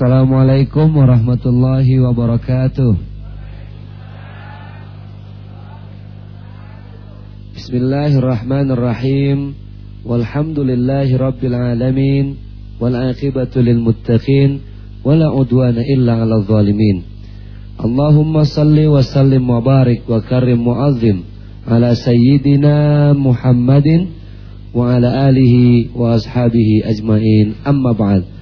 Assalamualaikum warahmatullahi wabarakatuh. Bismillahirrahmanirrahim. Walhamdulillahi rabbil alamin. Wal aqibatu lil muttaqin. Wala udwana illa 'alal zalimin. Allahumma salli wa sallim wa barik wa karim mu'azzim ala sayyidina Muhammadin wa ala alihi wa ashabihi ajmain. Amma ba'd.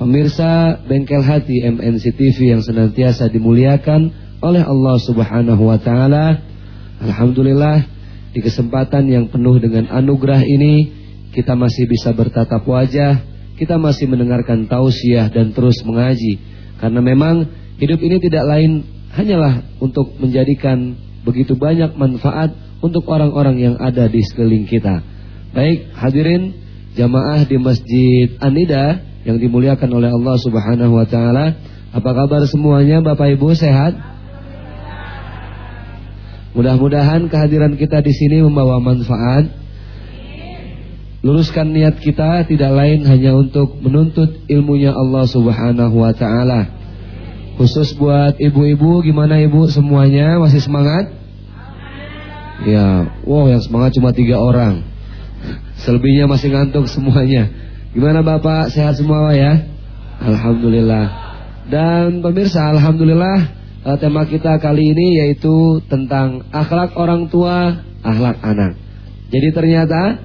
Pemirsa Bengkel Hati MNC TV yang senantiasa dimuliakan oleh Allah Subhanahu wa taala. Alhamdulillah di kesempatan yang penuh dengan anugerah ini kita masih bisa bertatap wajah, kita masih mendengarkan tausiah dan terus mengaji. Karena memang hidup ini tidak lain hanyalah untuk menjadikan begitu banyak manfaat untuk orang-orang yang ada di sekeliling kita. Baik, hadirin jamaah di Masjid Anida yang dimuliakan oleh Allah Subhanahu wa taala. Apa kabar semuanya Bapak Ibu sehat? Mudah-mudahan kehadiran kita di sini membawa manfaat. Luruskan niat kita tidak lain hanya untuk menuntut ilmunya Allah Subhanahu wa taala. Khusus buat ibu-ibu gimana ibu semuanya masih semangat? Ya, wow yang semangat cuma tiga orang. Selebihnya masih ngantuk semuanya. Gimana Bapak? Sehat semua ya? Alhamdulillah. Dan pemirsa, alhamdulillah eh, tema kita kali ini yaitu tentang akhlak orang tua, akhlak anak. Jadi ternyata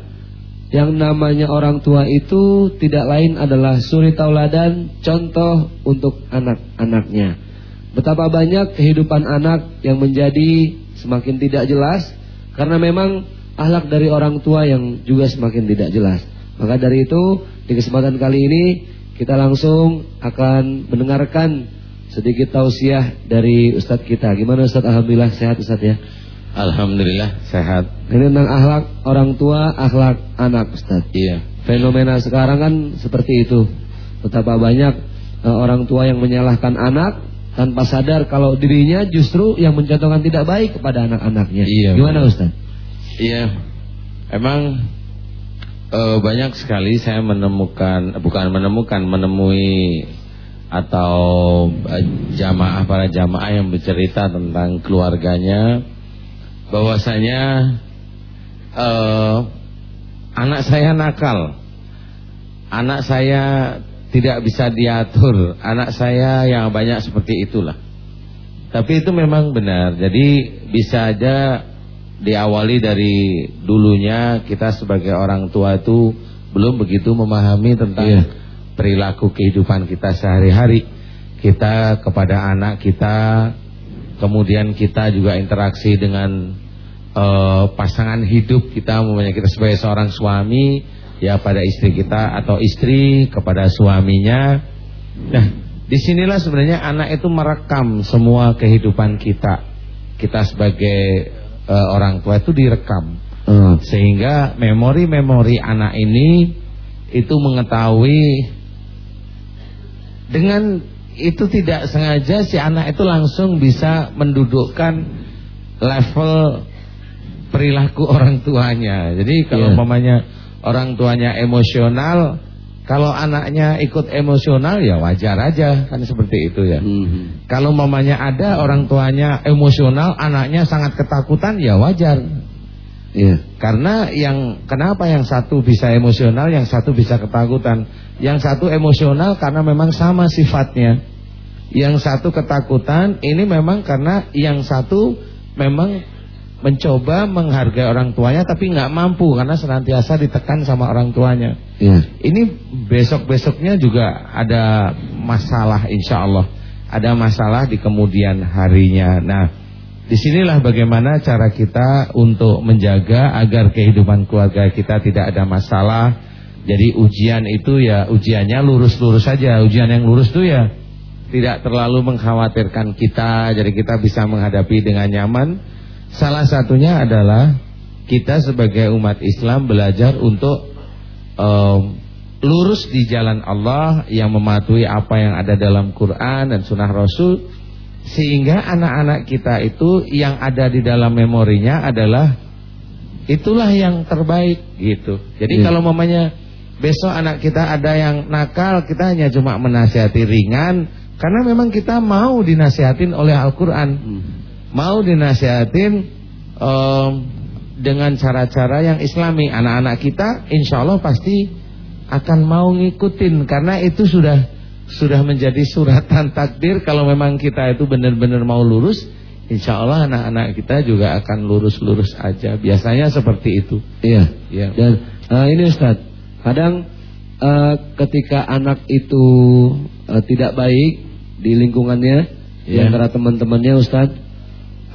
yang namanya orang tua itu tidak lain adalah suri tauladan, contoh untuk anak-anaknya. Betapa banyak kehidupan anak yang menjadi semakin tidak jelas karena memang akhlak dari orang tua yang juga semakin tidak jelas. Maka dari itu di kesempatan kali ini kita langsung akan mendengarkan sedikit tausiah dari Ustadz kita. Gimana Ustadz? Alhamdulillah sehat Ustadz ya. Alhamdulillah sehat. Ini tentang akhlak orang tua, akhlak anak Ustadz. Iya. Fenomena sekarang kan seperti itu. Betapa banyak uh, orang tua yang menyalahkan anak tanpa sadar kalau dirinya justru yang mencontohkan tidak baik kepada anak-anaknya. Iya. Gimana Ustadz? Iya. Emang uh, banyak sekali saya menemukan bukan menemukan menemui atau uh, jamaah para jamaah yang bercerita tentang keluarganya. Bahwasanya uh, anak saya nakal. Anak saya tidak bisa diatur. Anak saya yang banyak seperti itulah. Tapi itu memang benar. Jadi bisa aja diawali dari dulunya kita sebagai orang tua itu belum begitu memahami tentang yeah. perilaku kehidupan kita sehari-hari. Kita kepada anak kita, kemudian kita juga interaksi dengan uh, pasangan hidup kita, umpamanya kita sebagai seorang suami, ya pada istri kita atau istri kepada suaminya. Nah, di sinilah sebenarnya anak itu merekam semua kehidupan kita. Kita sebagai uh, orang tua itu direkam. Hmm. Sehingga memori-memori anak ini itu mengetahui dengan itu tidak sengaja si anak itu langsung bisa mendudukkan level perilaku orang tuanya. Jadi kalau yeah. umpamanya orang tuanya emosional, kalau anaknya ikut emosional ya wajar aja kan seperti itu ya. Mm -hmm. Kalau mamanya ada orang tuanya emosional, anaknya sangat ketakutan ya wajar. Yeah. Karena yang kenapa yang satu bisa emosional, yang satu bisa ketakutan. Yang satu emosional karena memang sama sifatnya. Yang satu ketakutan ini memang karena yang satu memang mencoba menghargai orang tuanya tapi nggak mampu karena senantiasa ditekan sama orang tuanya. Ya. Ini besok-besoknya juga ada masalah insya Allah. Ada masalah di kemudian harinya. Nah, di sinilah bagaimana cara kita untuk menjaga agar kehidupan keluarga kita tidak ada masalah. Jadi ujian itu ya ujiannya lurus-lurus saja. Ujian yang lurus itu ya tidak terlalu mengkhawatirkan kita. Jadi kita bisa menghadapi dengan nyaman Salah satunya adalah kita sebagai umat Islam belajar untuk um, lurus di jalan Allah yang mematuhi apa yang ada dalam Quran dan Sunnah Rasul sehingga anak-anak kita itu yang ada di dalam memorinya adalah itulah yang terbaik gitu. Jadi yeah. kalau mamanya besok anak kita ada yang nakal, kita hanya cuma menasihati ringan karena memang kita mau dinasihatin oleh Al-Qur'an. Hmm. Mau dinasihatin um, dengan cara-cara yang islami. Anak-anak kita insya Allah pasti akan mau ngikutin karena itu sudah sudah menjadi suratan takdir kalau memang kita itu benar-benar mau lurus Insya Allah anak-anak kita juga akan lurus-lurus aja. Biasanya seperti itu. Iya. Iya. Dan uh, ini Ustaz, kadang uh, ketika anak itu uh, tidak baik di lingkungannya, yeah. di iya. antara teman-temannya Ustaz,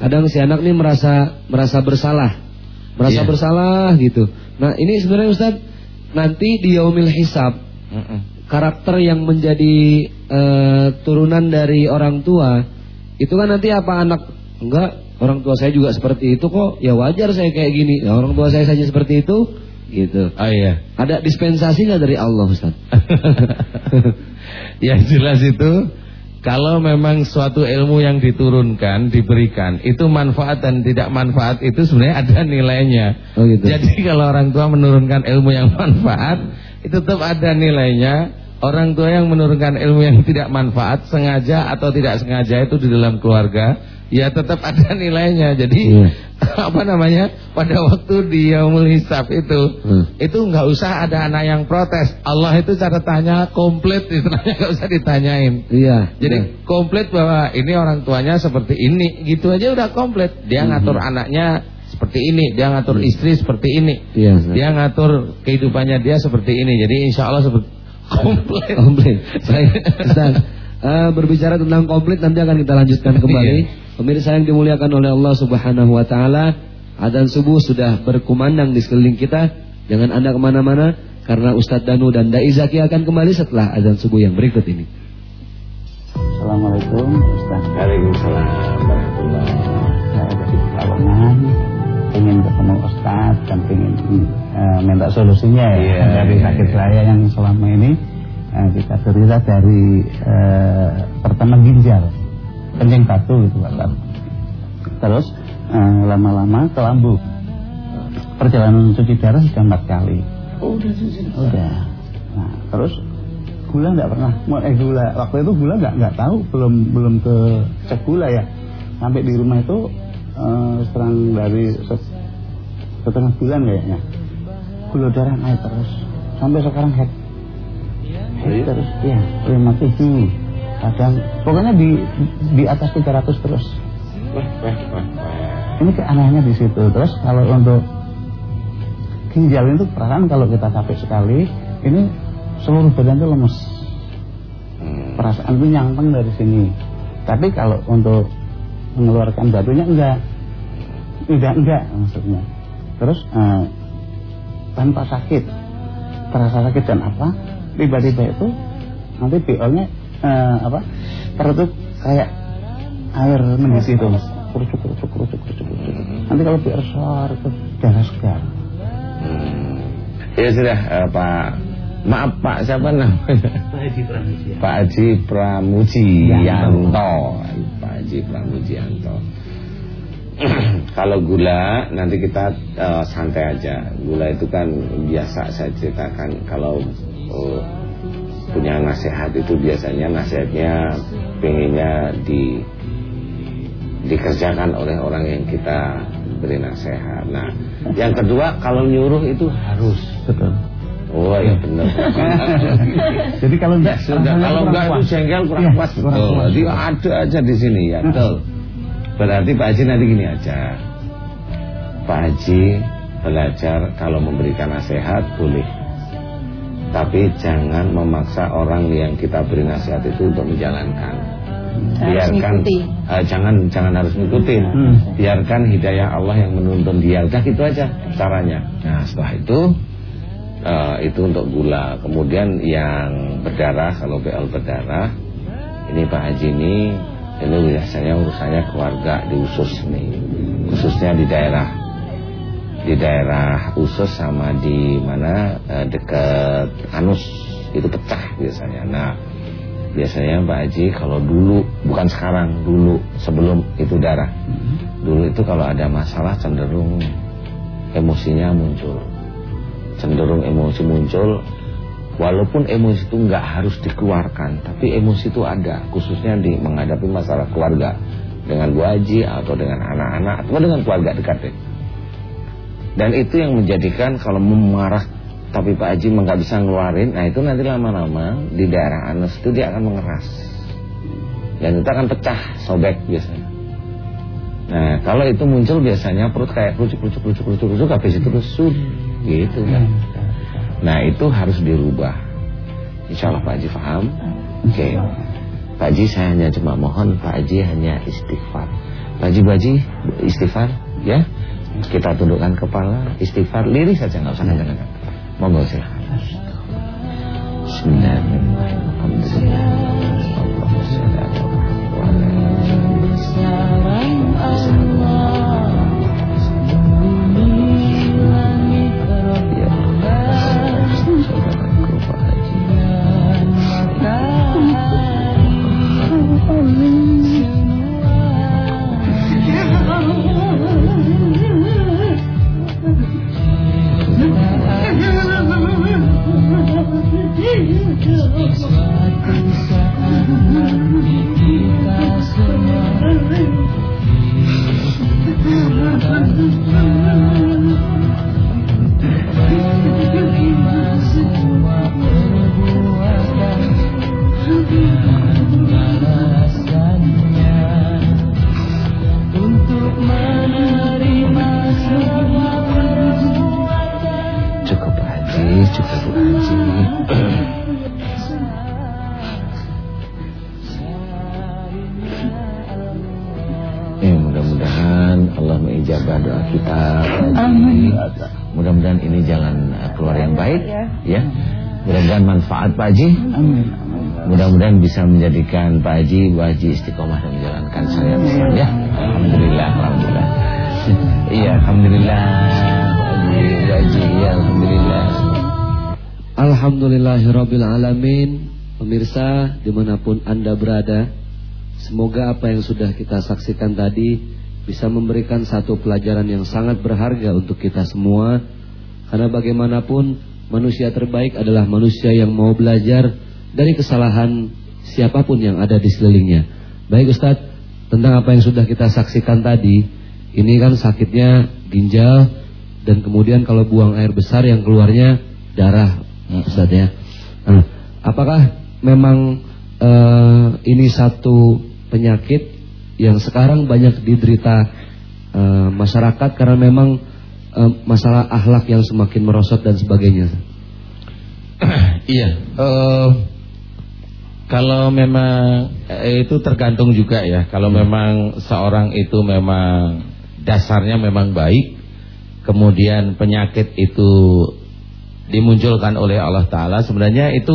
kadang si anak ini merasa merasa bersalah, merasa yeah. bersalah gitu. Nah ini sebenarnya Ustaz, nanti di yaumil hisab, uh -uh. karakter yang menjadi uh, turunan dari orang tua, itu kan nanti apa anak Enggak, orang tua saya juga seperti itu kok. Ya wajar saya kayak gini. Ya, orang tua saya saja seperti itu. Gitu. Oh iya. Ada dispensasi nggak dari Allah Ustaz? yang jelas itu kalau memang suatu ilmu yang diturunkan, diberikan, itu manfaat dan tidak manfaat itu sebenarnya ada nilainya. Oh gitu. Jadi kalau orang tua menurunkan ilmu yang manfaat, itu tetap ada nilainya. Orang tua yang menurunkan ilmu yang tidak manfaat, sengaja atau tidak sengaja itu di dalam keluarga, ya tetap ada nilainya. Jadi yeah. apa namanya? Pada waktu dia yaumul hisab itu, hmm. itu nggak usah ada anak yang protes. Allah itu cara tanya komplit istilahnya nggak usah ditanyain. Iya. Yeah. Jadi yeah. komplit bahwa ini orang tuanya seperti ini, gitu aja udah komplit. Dia hmm. ngatur anaknya seperti ini, dia ngatur hmm. istri seperti ini. Iya, dia ngatur kehidupannya dia seperti ini. Jadi insya Allah seperti komplit. komplit. Saya uh, berbicara tentang komplit nanti akan kita lanjutkan kembali. Iya. Pemirsa yang dimuliakan oleh Allah Subhanahu wa taala, adzan subuh sudah berkumandang di sekeliling kita. Jangan Anda ke mana mana karena Ustadz Danu dan Dai Zaki akan kembali setelah adzan subuh yang berikut ini. Assalamualaikum Ustaz. Waalaikumsalam warahmatullahi Saya ingin ketemu Ustaz dan ingin uh, minta solusinya ya yeah, dari yeah, sakit yeah. saya yang selama ini uh, kita derita dari uh, pertama ginjal kencing batu gitu Pak Terus eh, lama-lama uh, ke lambu. Perjalanan cuci darah sudah empat kali. Oh, udah cuci. Udah. Nah, terus gula nggak pernah. Mau eh gula waktu itu gula nggak nggak tahu belum belum ke cek gula ya. Sampai di rumah itu uh, serang dari setengah bulan kayaknya. Gula darah naik terus. Sampai sekarang head. Head iya? terus ya lima tujuh kadang pokoknya di di atas 300 terus. Ini keanehannya di situ. Terus kalau untuk ginjal itu perasaan kalau kita capek sekali ini seluruh badan itu lemes. Hmm. perasaan itu nyangpeng dari sini. Tapi kalau untuk mengeluarkan batunya enggak. Enggak enggak maksudnya terus uh, tanpa sakit. Terasa sakit dan apa? Tiba-tiba itu nanti BO nya uh, apa? Perut tuh kayak air mendidih itu mas. Kerucuk kerucuk kerucuk kerucuk kerucuk. Nanti kalau biar suar itu darah segar. Hmm. ya sudah uh, Pak. Maaf Pak siapa namanya? Pak Haji Pramuji Pak Haji Pramujianto. Pak Haji Pramujianto kalau gula nanti kita uh, santai aja gula itu kan biasa saya ceritakan kalau uh, punya nasihat itu biasanya nasihatnya pengennya di dikerjakan oleh orang yang kita beri nasihat. Nah, yang kedua kalau nyuruh itu harus. Betul. Oh ya benar. Jadi kalau enggak sudah kalau enggak itu jengkel kurang ya, pas betul. Jadi ada aja di sini ya. Betul. Berarti Pak Haji nanti gini aja. Pak Haji belajar kalau memberikan nasihat boleh tapi jangan memaksa orang yang kita beri nasihat itu untuk menjalankan. Biarkan uh, jangan jangan harus ngikutin. Hmm. Biarkan hidayah Allah yang menuntun dia. Udah gitu aja caranya. Nah, setelah itu uh, itu untuk gula. Kemudian yang berdarah kalau BL berdarah ini Pak Haji ini ini biasanya urusannya keluarga di usus nih. Khususnya di daerah di daerah usus sama di mana eh, dekat anus itu pecah biasanya. Nah, biasanya Pak Haji kalau dulu bukan sekarang, dulu sebelum itu darah. Dulu itu kalau ada masalah cenderung emosinya muncul. Cenderung emosi muncul Walaupun emosi itu nggak harus dikeluarkan, tapi emosi itu ada, khususnya di menghadapi masalah keluarga dengan Haji atau dengan anak-anak atau dengan keluarga dekat deh. Dan itu yang menjadikan kalau memarah tapi Pak Haji nggak bisa ngeluarin, nah itu nanti lama-lama di daerah anus itu dia akan mengeras. Dan itu akan pecah, sobek biasanya. Nah, kalau itu muncul biasanya perut kayak kerucuk-kerucuk-kerucuk-kerucuk habis itu lesu gitu kan. Nah, itu harus dirubah. Insya Allah Pak Haji paham. Oke. Okay. Pak Haji saya hanya cuma mohon Pak Haji hanya istighfar. Pak Haji Pak Haji istighfar ya. Kita tundukkan kepala, istighfar, lirik saja nggak usah kencang-kencang. Monggo silakan. Bismillahirrahmanirrahim. Bisa menjadikan Pak Haji, Bu Haji istiqomah dan menjalankan syariat Islam ya. Alhamdulillah, alhamdulillah. Iya, alhamdulillah. Bu Haji, ya alhamdulillah. Alhamdulillahirabbil alamin. Pemirsa di mana pun anda berada, semoga apa yang sudah kita saksikan tadi bisa memberikan satu pelajaran yang sangat berharga untuk kita semua. Karena bagaimanapun Manusia terbaik adalah manusia yang mau belajar dari kesalahan siapa pun yang ada di sekelilingnya. Baik Ustadz, tentang apa yang sudah kita saksikan tadi, ini kan sakitnya ginjal dan kemudian kalau buang air besar yang keluarnya darah, Ustadz ya. Nah, apakah memang uh, ini satu penyakit yang sekarang banyak diderita uh, masyarakat karena memang uh, masalah akhlak yang semakin merosot dan sebagainya. iya, uh, kalau memang eh, itu tergantung juga ya. Kalau hmm. memang seorang itu memang dasarnya memang baik, kemudian penyakit itu dimunculkan oleh Allah Taala, sebenarnya itu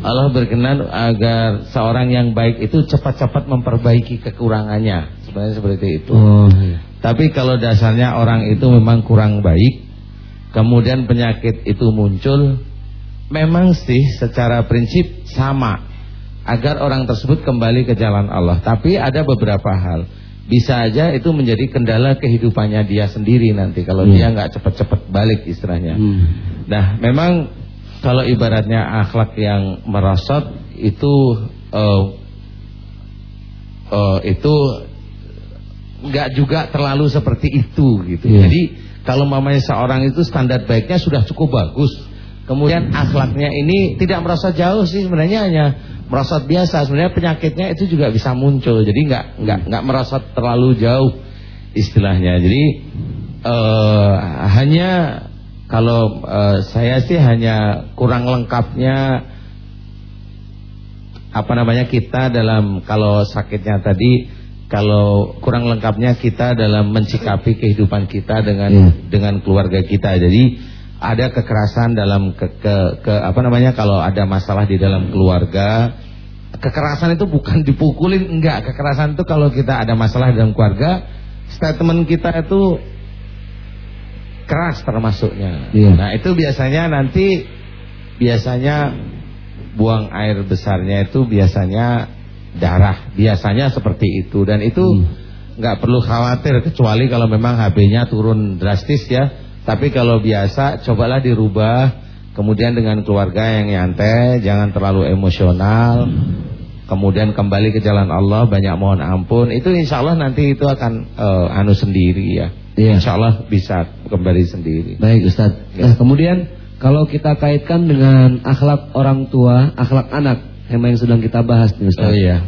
Allah berkenan agar seorang yang baik itu cepat-cepat memperbaiki kekurangannya. Sebenarnya seperti itu. Oh, iya. Tapi kalau dasarnya orang itu memang kurang baik, kemudian penyakit itu muncul, memang sih secara prinsip sama agar orang tersebut kembali ke jalan Allah. Tapi ada beberapa hal. Bisa aja itu menjadi kendala kehidupannya dia sendiri nanti kalau hmm. dia nggak cepat-cepat balik istilahnya. Hmm. Nah, memang kalau ibaratnya akhlak yang merosot itu uh, uh, itu nggak juga terlalu seperti itu gitu. Yeah. Jadi kalau mamanya seorang itu standar baiknya sudah cukup bagus. Kemudian akhlaknya ini tidak merasa jauh sih sebenarnya hanya merosot biasa. Sebenarnya penyakitnya itu juga bisa muncul. Jadi nggak nggak nggak merosot terlalu jauh istilahnya. Jadi uh, hanya kalau uh, saya sih hanya kurang lengkapnya apa namanya kita dalam kalau sakitnya tadi kalau kurang lengkapnya kita dalam mencikapi kehidupan kita dengan yeah. dengan keluarga kita. Jadi ada kekerasan dalam ke, ke, ke apa namanya kalau ada masalah di dalam keluarga. Kekerasan itu bukan dipukulin enggak. Kekerasan itu kalau kita ada masalah dalam keluarga, statement kita itu keras termasuknya. Yeah. Nah, itu biasanya nanti biasanya buang air besarnya itu biasanya darah biasanya seperti itu dan itu hmm. nggak hmm. perlu khawatir kecuali kalau memang HB-nya turun drastis ya tapi kalau biasa cobalah dirubah kemudian dengan keluarga yang nyantai, jangan terlalu emosional, kemudian kembali ke jalan Allah, banyak mohon ampun, itu insya Allah nanti itu akan uh, anu sendiri ya. Iya. Insya Allah bisa kembali sendiri. Baik Ustaz. Ya. Nah, kemudian kalau kita kaitkan dengan akhlak orang tua, akhlak anak, tema yang sedang kita bahas nih Ustaz. Oh iya.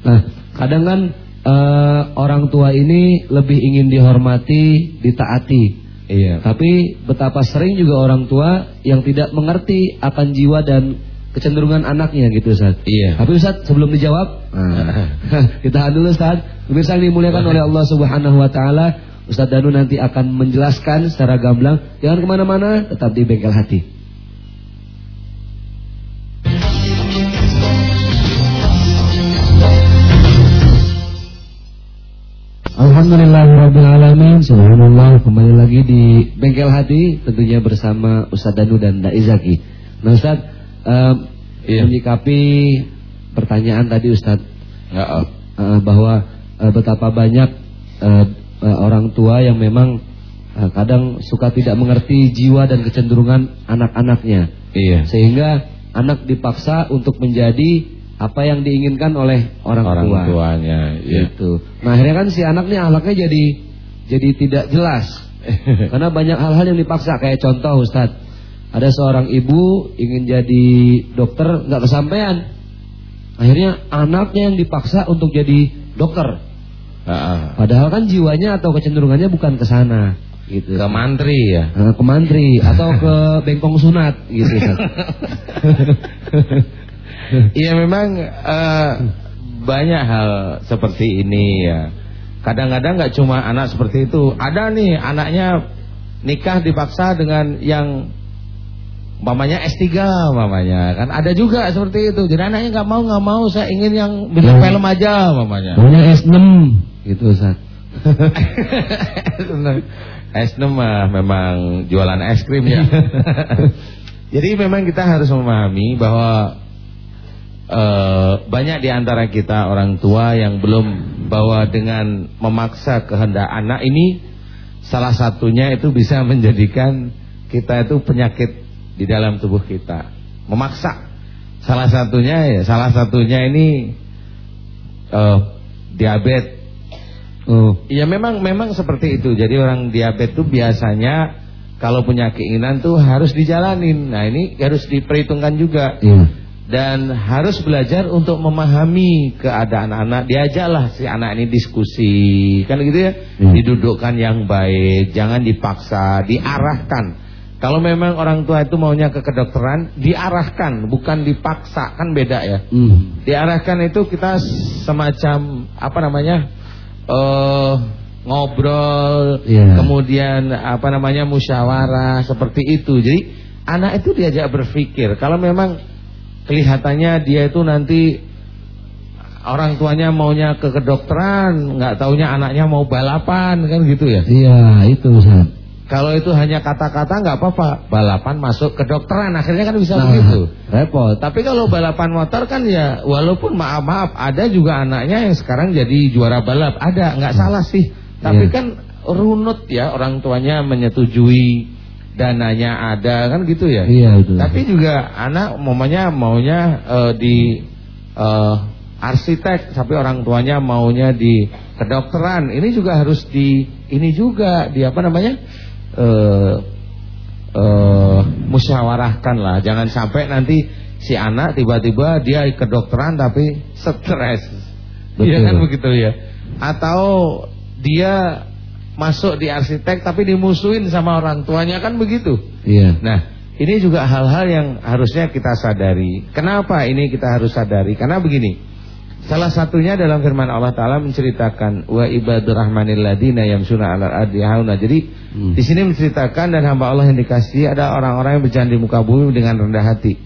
Nah, kadang kan eh, orang tua ini lebih ingin dihormati, ditaati. Iya. Tapi betapa sering juga orang tua yang tidak mengerti akan jiwa dan kecenderungan anaknya gitu Ustaz. Iya. Tapi Ustaz sebelum dijawab, nah, kita tahan dulu Ustaz. Pemirsa yang dimuliakan oleh Allah Subhanahu wa taala, Ustaz Danu nanti akan menjelaskan secara gamblang. Jangan ke mana-mana, tetap di bengkel hati. Alhamdulillahirrabbilalamin Subhanallah Kembali lagi di Bengkel Hati Tentunya bersama Ustadz Danu dan Dai Zaki Nah Ustadz um, Iya. Menyikapi pertanyaan tadi Ustadz Ya, uh, Bahwa uh, betapa banyak uh, uh, orang tua yang memang uh, Kadang suka tidak mengerti jiwa dan kecenderungan anak-anaknya Iya. Sehingga anak dipaksa untuk menjadi apa yang diinginkan oleh orang, Orang tua tuanya, iya. Gitu. Nah akhirnya kan si anak nih ahlaknya jadi jadi tidak jelas. Karena banyak hal-hal yang dipaksa kayak contoh Ustadz. Ada seorang ibu ingin jadi dokter nggak kesampaian. Akhirnya anaknya yang dipaksa untuk jadi dokter. Ah, ah. Padahal kan jiwanya atau kecenderungannya bukan ke sana gitu. Ke mantri ya. Ke mantri atau ke bengkong sunat gitu Iya memang eh, banyak hal seperti ini ya. Kadang-kadang nggak cuma anak seperti itu. Ada nih anaknya nikah dipaksa dengan yang mamanya S3 mamanya kan ada juga seperti itu. Jadi anaknya nggak mau nggak mau saya ingin yang bikin film aja mamanya. Maunya S6 gitu Ustadz. S6 mah memang jualan es krim ya. Jadi memang kita harus memahami bahwa eh, banyak di antara kita orang tua yang belum bahwa dengan memaksa kehendak anak ini salah satunya itu bisa menjadikan kita itu penyakit di dalam tubuh kita. Memaksa. Salah satunya ya, salah satunya ini eh, diabetes Oh, Ya memang memang seperti itu. Jadi orang diabetes itu biasanya kalau punya keinginan tuh harus dijalanin. Nah ini harus diperhitungkan juga iya. Dan harus belajar untuk memahami keadaan anak. Diajaklah si anak ini diskusi, kan gitu ya. Hmm. Didudukkan yang baik, jangan dipaksa, diarahkan. Kalau memang orang tua itu maunya ke kedokteran, diarahkan, bukan dipaksa, kan beda ya. Hmm. Diarahkan itu kita semacam apa namanya? eh ngobrol, Iya. kemudian apa namanya musyawarah seperti itu. Jadi anak itu diajak berpikir. Kalau memang kelihatannya dia itu nanti orang tuanya maunya ke kedokteran, nggak taunya anaknya mau balapan kan gitu ya. Iya, itu Ustaz. Kalau itu hanya kata-kata nggak apa-apa, balapan masuk kedokteran akhirnya kan bisa Nah, begitu. repot. Tapi kalau balapan motor kan ya walaupun maaf-maaf ada juga anaknya yang sekarang jadi juara balap. Ada, nggak salah sih. Tapi Iya. kan runut ya orang tuanya menyetujui dananya ada kan gitu ya. Iya, betul. Tapi juga anak mamanya maunya eh, di eh, arsitek, tapi orang tuanya maunya di kedokteran. Ini juga harus di ini juga di apa namanya? eh eh, musyawarahkan lah. Jangan sampai nanti si anak tiba-tiba dia kedokteran tapi stres. Betul. Iya kan begitu ya. Atau dia masuk di arsitek tapi dimusuhin sama orang tuanya kan begitu. Iya. Nah, ini juga hal-hal yang harusnya kita sadari. Kenapa ini kita harus sadari? Karena begini. Salah satunya dalam firman Allah Taala menceritakan wa ibadur rahmanil ladina yamsuna 'alal ardi hauna. Jadi Hmm. di sini menceritakan dan hamba Allah yang dikasihi ada orang-orang yang berjalan di muka bumi dengan rendah hati.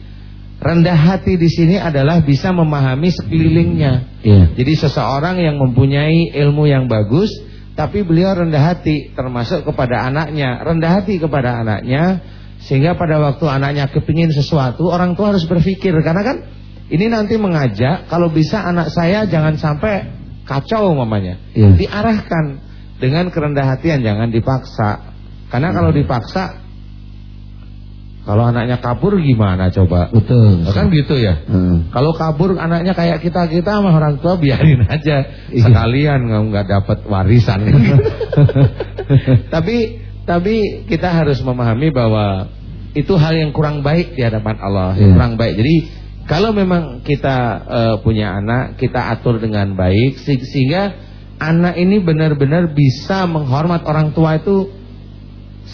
Rendah hati di sini adalah bisa memahami sekelilingnya. Iya. Jadi seseorang yang mempunyai ilmu yang bagus tapi beliau rendah hati termasuk kepada anaknya, rendah hati kepada anaknya sehingga pada waktu anaknya kepingin sesuatu orang tua harus berpikir karena kan ini nanti mengajak kalau bisa anak saya jangan sampai kacau mamanya. Iya. Diarahkan dengan kerendah hatian jangan dipaksa. Karena kalau dipaksa Kalau anaknya kabur gimana coba? Betul. Kan gitu ya. Hmm. Kalau kabur anaknya kayak kita kita sama orang tua biarin aja iya. sekalian nggak nggak dapat warisan. tapi tapi kita harus memahami bahwa itu hal yang kurang baik di hadapan Allah, yeah. kurang baik. Jadi kalau memang kita uh, punya anak, kita atur dengan baik sehingga anak ini benar-benar bisa menghormat orang tua itu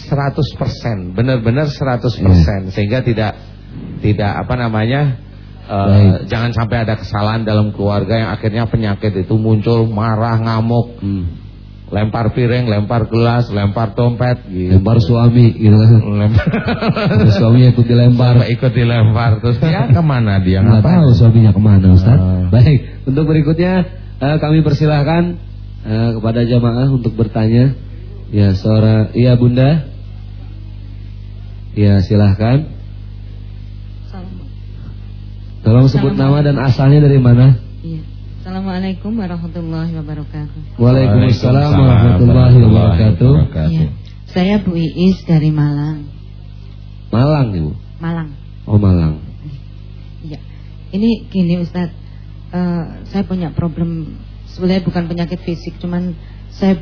100%, benar-benar 100% yeah. sehingga tidak tidak apa namanya uh, jangan sampai ada kesalahan dalam keluarga yang akhirnya penyakit itu muncul, marah, ngamuk. Hmm. Lempar piring, lempar gelas, lempar dompet gitu. Lempar suami gitu kan. Lempar. suami ikut dilempar. Sampai ikut dilempar. Terus dia ke mana dia? Nggak tahu suaminya ke mana Ustaz. Uh. Baik, untuk berikutnya uh, kami persilahkan uh, kepada jamaah untuk bertanya. Ya, suara iya Bunda. Ya silahkan. Tolong sebut nama dan asalnya dari mana? Iya. Assalamualaikum warahmatullahi wabarakatuh. Waalaikumsalam warahmatullahi wabarakatuh. ya. Saya Bu Iis dari Malang. Malang Ibu? Malang. Oh Malang. Iya. Ini gini Ustaz uh, Saya punya problem. Sebenarnya bukan penyakit fisik Cuman saya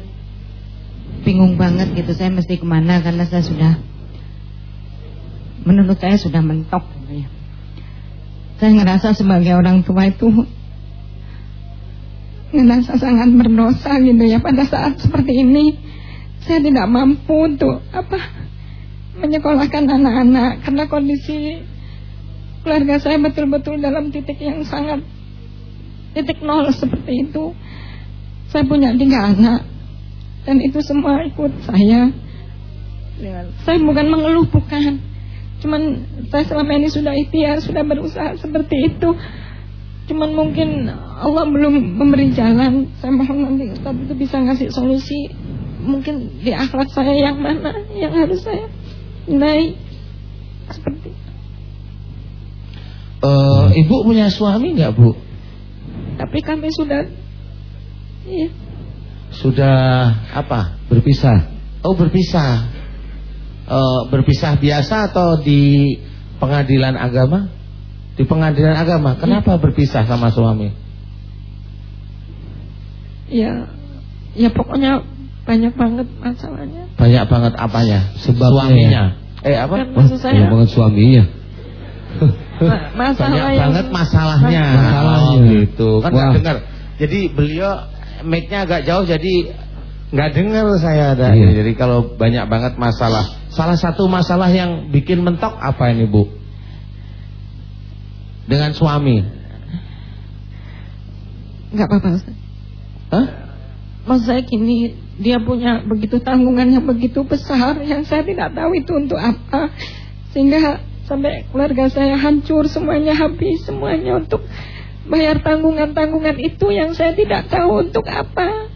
bingung banget gitu Saya mesti ke mana Karena saya sudah menurut saya sudah mentok gitu ya. Saya ngerasa sebagai orang tua itu ngerasa sangat berdosa gitu ya pada saat seperti ini. Saya tidak mampu untuk apa menyekolahkan anak-anak karena kondisi keluarga saya betul-betul dalam titik yang sangat titik nol seperti itu. Saya punya tiga anak dan itu semua ikut saya saya bukan mengeluh bukan Cuman saya selama ini sudah ikhtiar, sudah berusaha seperti itu. Cuman mungkin Allah belum memberi jalan. Saya mohon nanti Ustaz itu bisa ngasih solusi. Mungkin di akhlak saya yang mana yang harus saya naik seperti itu. Uh, ibu punya suami nggak bu? Tapi kami sudah, iya. Sudah apa? Berpisah. Oh berpisah uh, berpisah biasa atau di pengadilan agama? Di pengadilan agama, kenapa berpisah sama suami? Ya, ya pokoknya banyak banget masalahnya. Banyak banget apanya? Sebab suaminya. Ya. Eh apa? Kan maksud saya. Banyak banget suaminya. masalah banyak yang banget masalahnya. Masalahnya oh, gitu. Kan Wah. dengar. Jadi beliau mic-nya agak jauh jadi nggak dengar saya ada. Iya. Jadi kalau banyak banget masalah Salah satu masalah yang bikin mentok apa ini Bu? Dengan suami. Enggak apa-apa Ustaz. Hah? Maksud saya gini, dia punya begitu tanggungan yang begitu besar yang saya tidak tahu itu untuk apa. Sehingga sampai keluarga saya hancur, semuanya habis, semuanya untuk bayar tanggungan-tanggungan itu yang saya tidak tahu untuk apa.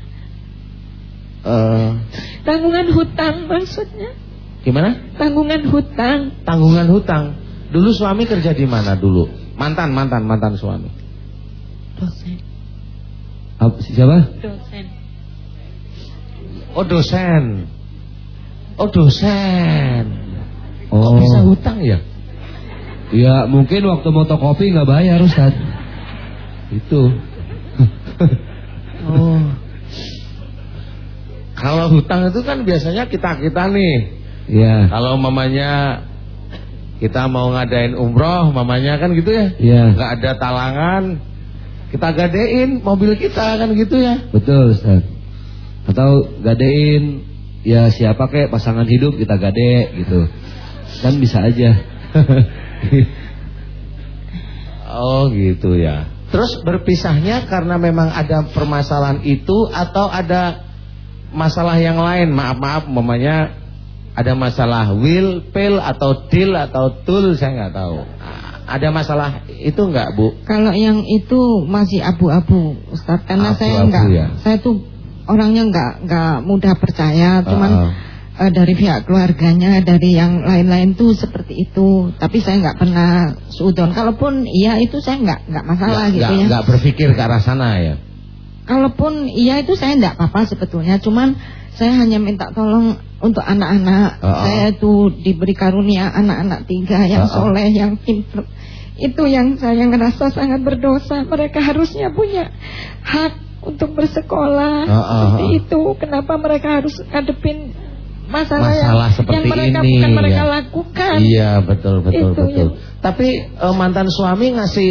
Uh, tanggungan hutang maksudnya. Gimana? Tanggungan hutang. Tanggungan hutang. Dulu suami kerja di mana dulu? Mantan, mantan, mantan suami. Dosen. Apa, siapa? Dosen. Oh dosen. Oh dosen. Oh. Kok bisa hutang ya? Ya mungkin waktu motokopi nggak bayar Ustaz. Itu. oh. Kalau hutang itu kan biasanya kita-kita nih Iya. Kalau mamanya kita mau ngadain umroh, mamanya kan gitu ya. Iya. Gak ada talangan, kita gadein mobil kita kan gitu ya. Betul Ustaz. Atau gadein ya siapa kek pasangan hidup kita gade gitu. Kan bisa aja. oh gitu ya. Terus berpisahnya karena memang ada permasalahan itu atau ada masalah yang lain? Maaf-maaf mamanya ada masalah will, pill atau deal atau tool saya nggak tahu. Ada masalah itu nggak Bu? Kalau yang itu masih abu-abu Ustaz karena abu -abu saya nggak ya? saya tuh orangnya nggak nggak mudah percaya, cuman uh -uh. Uh, dari pihak keluarganya, dari yang lain-lain tuh seperti itu. Tapi saya nggak pernah sudon. Kalaupun iya itu saya nggak nggak masalah gak, gitu gak, ya. Nggak berpikir ke arah sana ya. Kalaupun iya itu saya nggak apa-apa sebetulnya, cuman saya hanya minta tolong untuk anak-anak. Uh -uh. Saya itu diberi karunia anak-anak tiga yang uh -uh. soleh, yang pintar. Itu yang saya ngerasa sangat berdosa. Mereka harusnya punya hak untuk bersekolah. Uh -uh. Seperti itu. Kenapa mereka harus ngadepin masalah, masalah yang, seperti yang mereka ini bukan mereka ya. lakukan. Iya betul betul Itu betul. yang- Tapi eh, mantan suami ngasih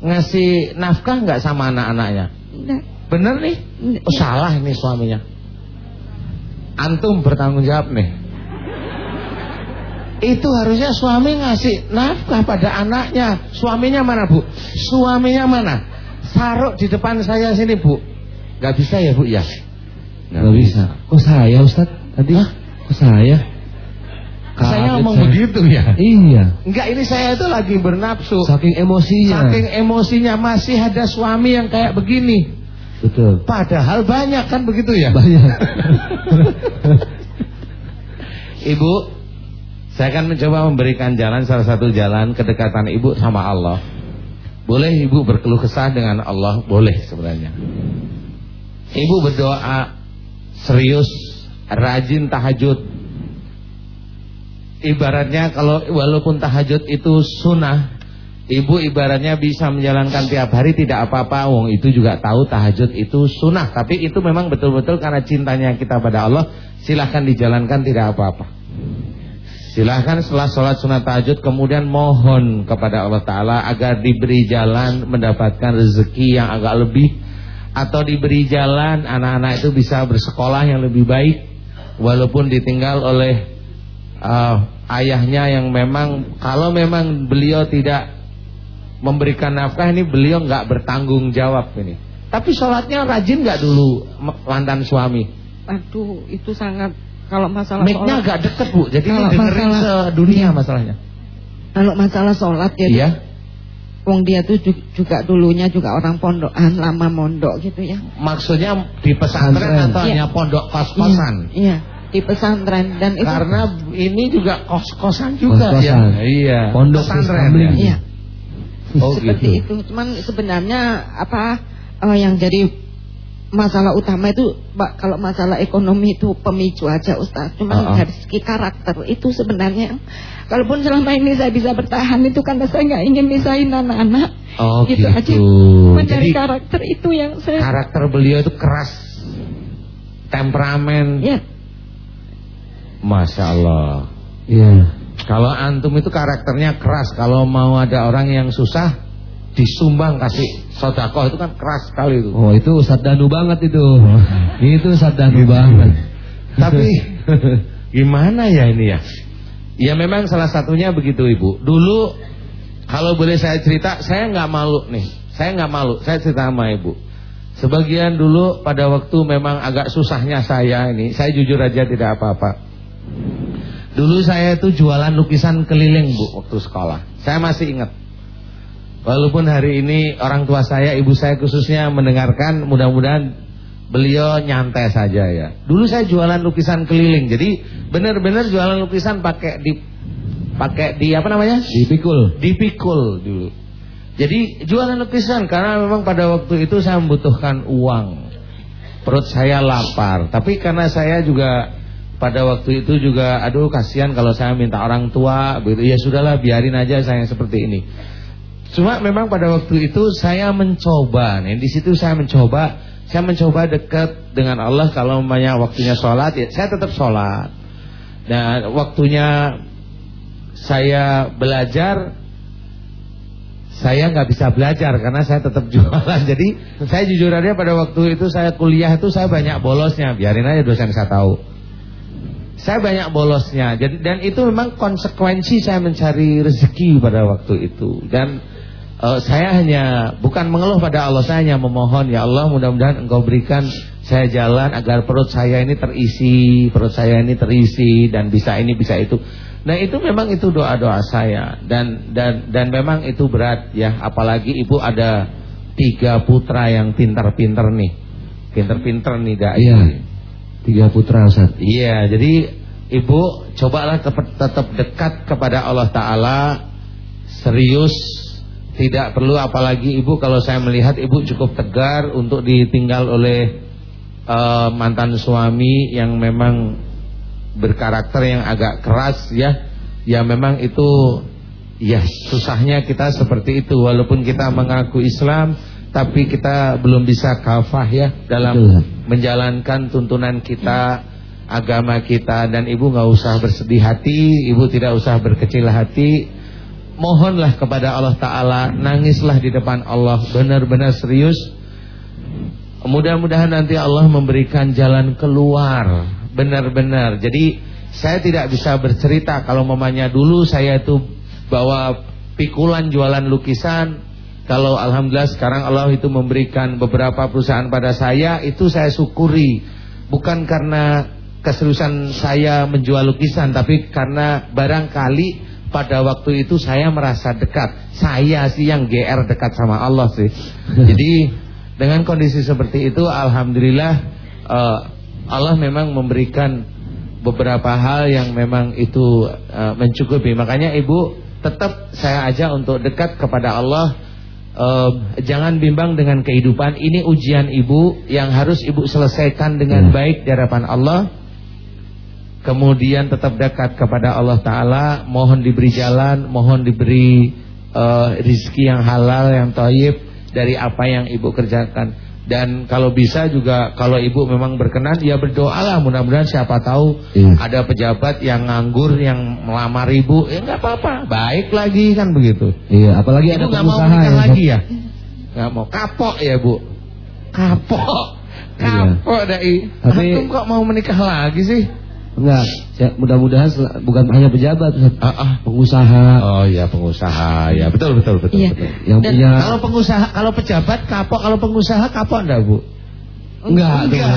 ngasih nafkah nggak sama anak-anaknya? Nah, Bener nih? N- Oh, salah nih suaminya. Antum bertanggung jawab nih. Itu harusnya suami ngasih nafkah pada anaknya. Suaminya mana bu? Suaminya mana? Saruk di depan saya sini bu. Gak bisa ya bu ya? Gak bisa. Kok saya Ustaz? Tadi? Kok saya? Saya Kaget ngomong saya. begitu ya. Iya. Enggak ini saya itu lagi bernafsu. Saking emosinya. Saking emosinya masih ada suami yang kayak begini. Betul. Padahal banyak kan begitu ya. Banyak. Ibu, saya akan mencoba memberikan jalan salah satu jalan kedekatan ibu sama Allah. Boleh ibu berkeluh kesah dengan Allah, boleh sebenarnya. Ibu berdoa serius, rajin tahajud. Ibaratnya kalau walaupun tahajud itu sunnah, ibu ibaratnya bisa menjalankan tiap hari tidak apa-apa. Wong itu juga tahu tahajud itu sunnah, tapi itu memang betul-betul karena cintanya kita pada Allah, silahkan dijalankan tidak apa-apa. Silahkan setelah sholat sunat tahajud kemudian mohon kepada Allah Ta'ala agar diberi jalan mendapatkan rezeki yang agak lebih atau diberi jalan anak-anak itu bisa bersekolah yang lebih baik walaupun ditinggal oleh uh, ayahnya yang memang kalau memang beliau tidak memberikan nafkah ini beliau nggak bertanggung jawab ini. Tapi sholatnya rajin nggak dulu mantan suami? aduh, itu sangat kalau masalah sholat. agak deket bu, jadi ini Kalau dengerin masalah- sedunia masalahnya. Kalau masalah sholat ya, Iya. Wong dia tuh ju- juga dulunya juga orang pondokan lama mondok gitu ya. Maksudnya di pesantren Pesantren. atau Iya. hanya pondok kos-kosan? Iya, iya, di pesantren dan itu Karena ini juga kos-kosan juga Kos-kosan. ya. Iya. Pondok pesantren ya. iya Oh seperti gitu. itu. Cuman sebenarnya apa eh, yang jadi masalah utama itu Pak kalau masalah ekonomi itu pemicu aja Ustaz. Cuman Uh-uh. dari segi karakter itu sebenarnya kalaupun selama ini saya bisa bertahan itu karena saya nggak ingin misahin anak-anak. Oh gitu. aja. Cuman dari Jadi karakter itu yang saya karakter beliau itu keras, temperamen. ya Masya Allah. Iya. Kalau antum itu karakternya keras, kalau mau ada orang yang susah disumbang kasih sodakoh itu kan keras sekali itu. Oh itu Ustaz Danu banget itu. itu Ustaz Danu banget. Tapi gimana ya ini ya? Ya memang salah satunya begitu ibu. Dulu kalau boleh saya cerita, saya nggak malu nih. Saya nggak malu. Saya cerita sama ibu. Sebagian dulu pada waktu memang agak susahnya saya ini, saya jujur aja tidak apa-apa. Dulu saya itu jualan lukisan keliling bu waktu sekolah. Saya masih ingat. Walaupun hari ini orang tua saya, ibu saya khususnya mendengarkan, mudah-mudahan beliau nyantai saja ya. Dulu saya jualan lukisan keliling, jadi benar-benar jualan lukisan pakai di pakai di apa namanya? Dipikul. Dipikul dulu. Jadi jualan lukisan karena memang pada waktu itu saya membutuhkan uang. Perut saya lapar, tapi karena saya juga pada waktu itu juga aduh kasihan kalau saya minta orang tua begitu. Ya sudahlah biarin aja saya seperti ini. Cuma memang pada waktu itu saya mencoba nih. Di situ saya mencoba saya mencoba dekat dengan Allah kalau umpamanya waktunya sholat ya saya tetap sholat. Dan waktunya saya belajar saya nggak bisa belajar karena saya tetap jualan. Jadi saya jujur aja pada waktu itu saya kuliah itu saya banyak bolosnya. Biarin aja dosen saya tahu saya banyak bolosnya. Jadi dan itu memang konsekuensi saya mencari rezeki pada waktu itu. Dan eh, saya hanya bukan mengeluh pada Allah saya hanya memohon ya Allah mudah-mudahan engkau berikan saya jalan agar perut saya ini terisi perut saya ini terisi dan bisa ini bisa itu. Nah itu memang itu doa-doa saya. Dan dan dan memang itu berat ya. Apalagi ibu ada tiga putra yang pintar-pintar nih. Pintar-pintar nih dai. Iya. Tiga putra Ustaz. Iya, jadi ibu cobalah tetap dekat kepada Allah Taala, serius, tidak perlu apalagi ibu kalau saya melihat ibu cukup tegar untuk ditinggal oleh uh, mantan suami yang memang berkarakter yang agak keras ya, ya memang itu ya susahnya kita seperti itu walaupun kita mengaku Islam tapi kita belum bisa kafah ya dalam Betul. Menjalankan tuntunan kita agama kita dan ibu nggak usah bersedih hati, ibu tidak usah berkecil hati. Mohonlah kepada Allah Taala, nangislah di depan Allah, benar-benar serius. Mudah-mudahan nanti Allah memberikan jalan keluar, benar-benar. Jadi saya tidak bisa bercerita kalau mamanya dulu saya itu bawa pikulan jualan lukisan. Kalau alhamdulillah sekarang Allah itu memberikan beberapa perusahaan pada saya, itu saya syukuri. Bukan karena keseriusan saya menjual lukisan tapi karena barangkali pada waktu itu saya merasa dekat. Saya sih yang GR dekat sama Allah sih. Jadi dengan kondisi seperti itu Alhamdulillah uh, Allah memang memberikan beberapa hal yang memang itu uh, mencukupi. Makanya ibu tetap saya aja untuk dekat kepada Allah uh, jangan bimbang dengan kehidupan ini ujian ibu yang harus ibu selesaikan dengan hmm. baik di hadapan Allah kemudian tetap dekat kepada Allah Ta'ala, mohon diberi jalan, mohon diberi uh, rizki yang halal, yang taib dari apa yang ibu kerjakan. Dan kalau bisa juga kalau ibu memang berkenan ya berdoalah mudah-mudahan siapa tahu iya. ada pejabat yang nganggur yang melamar ibu ya nggak apa-apa baik lagi kan begitu. Iya apalagi ibu ada nggak mau menikah ya, lagi ya nggak mau kapok ya bu kapok iya. kapok iya. dai. Tapi kok mau menikah lagi sih? Enggak, mudah-mudahan bukan hanya pejabat, uh, uh. pengusaha. Oh iya, pengusaha. Ya, betul betul betul iya. betul. Yang Dan punya Kalau pengusaha, kalau pejabat kapok, kalau pengusaha kapok enggak, Bu? Enggak, enggak.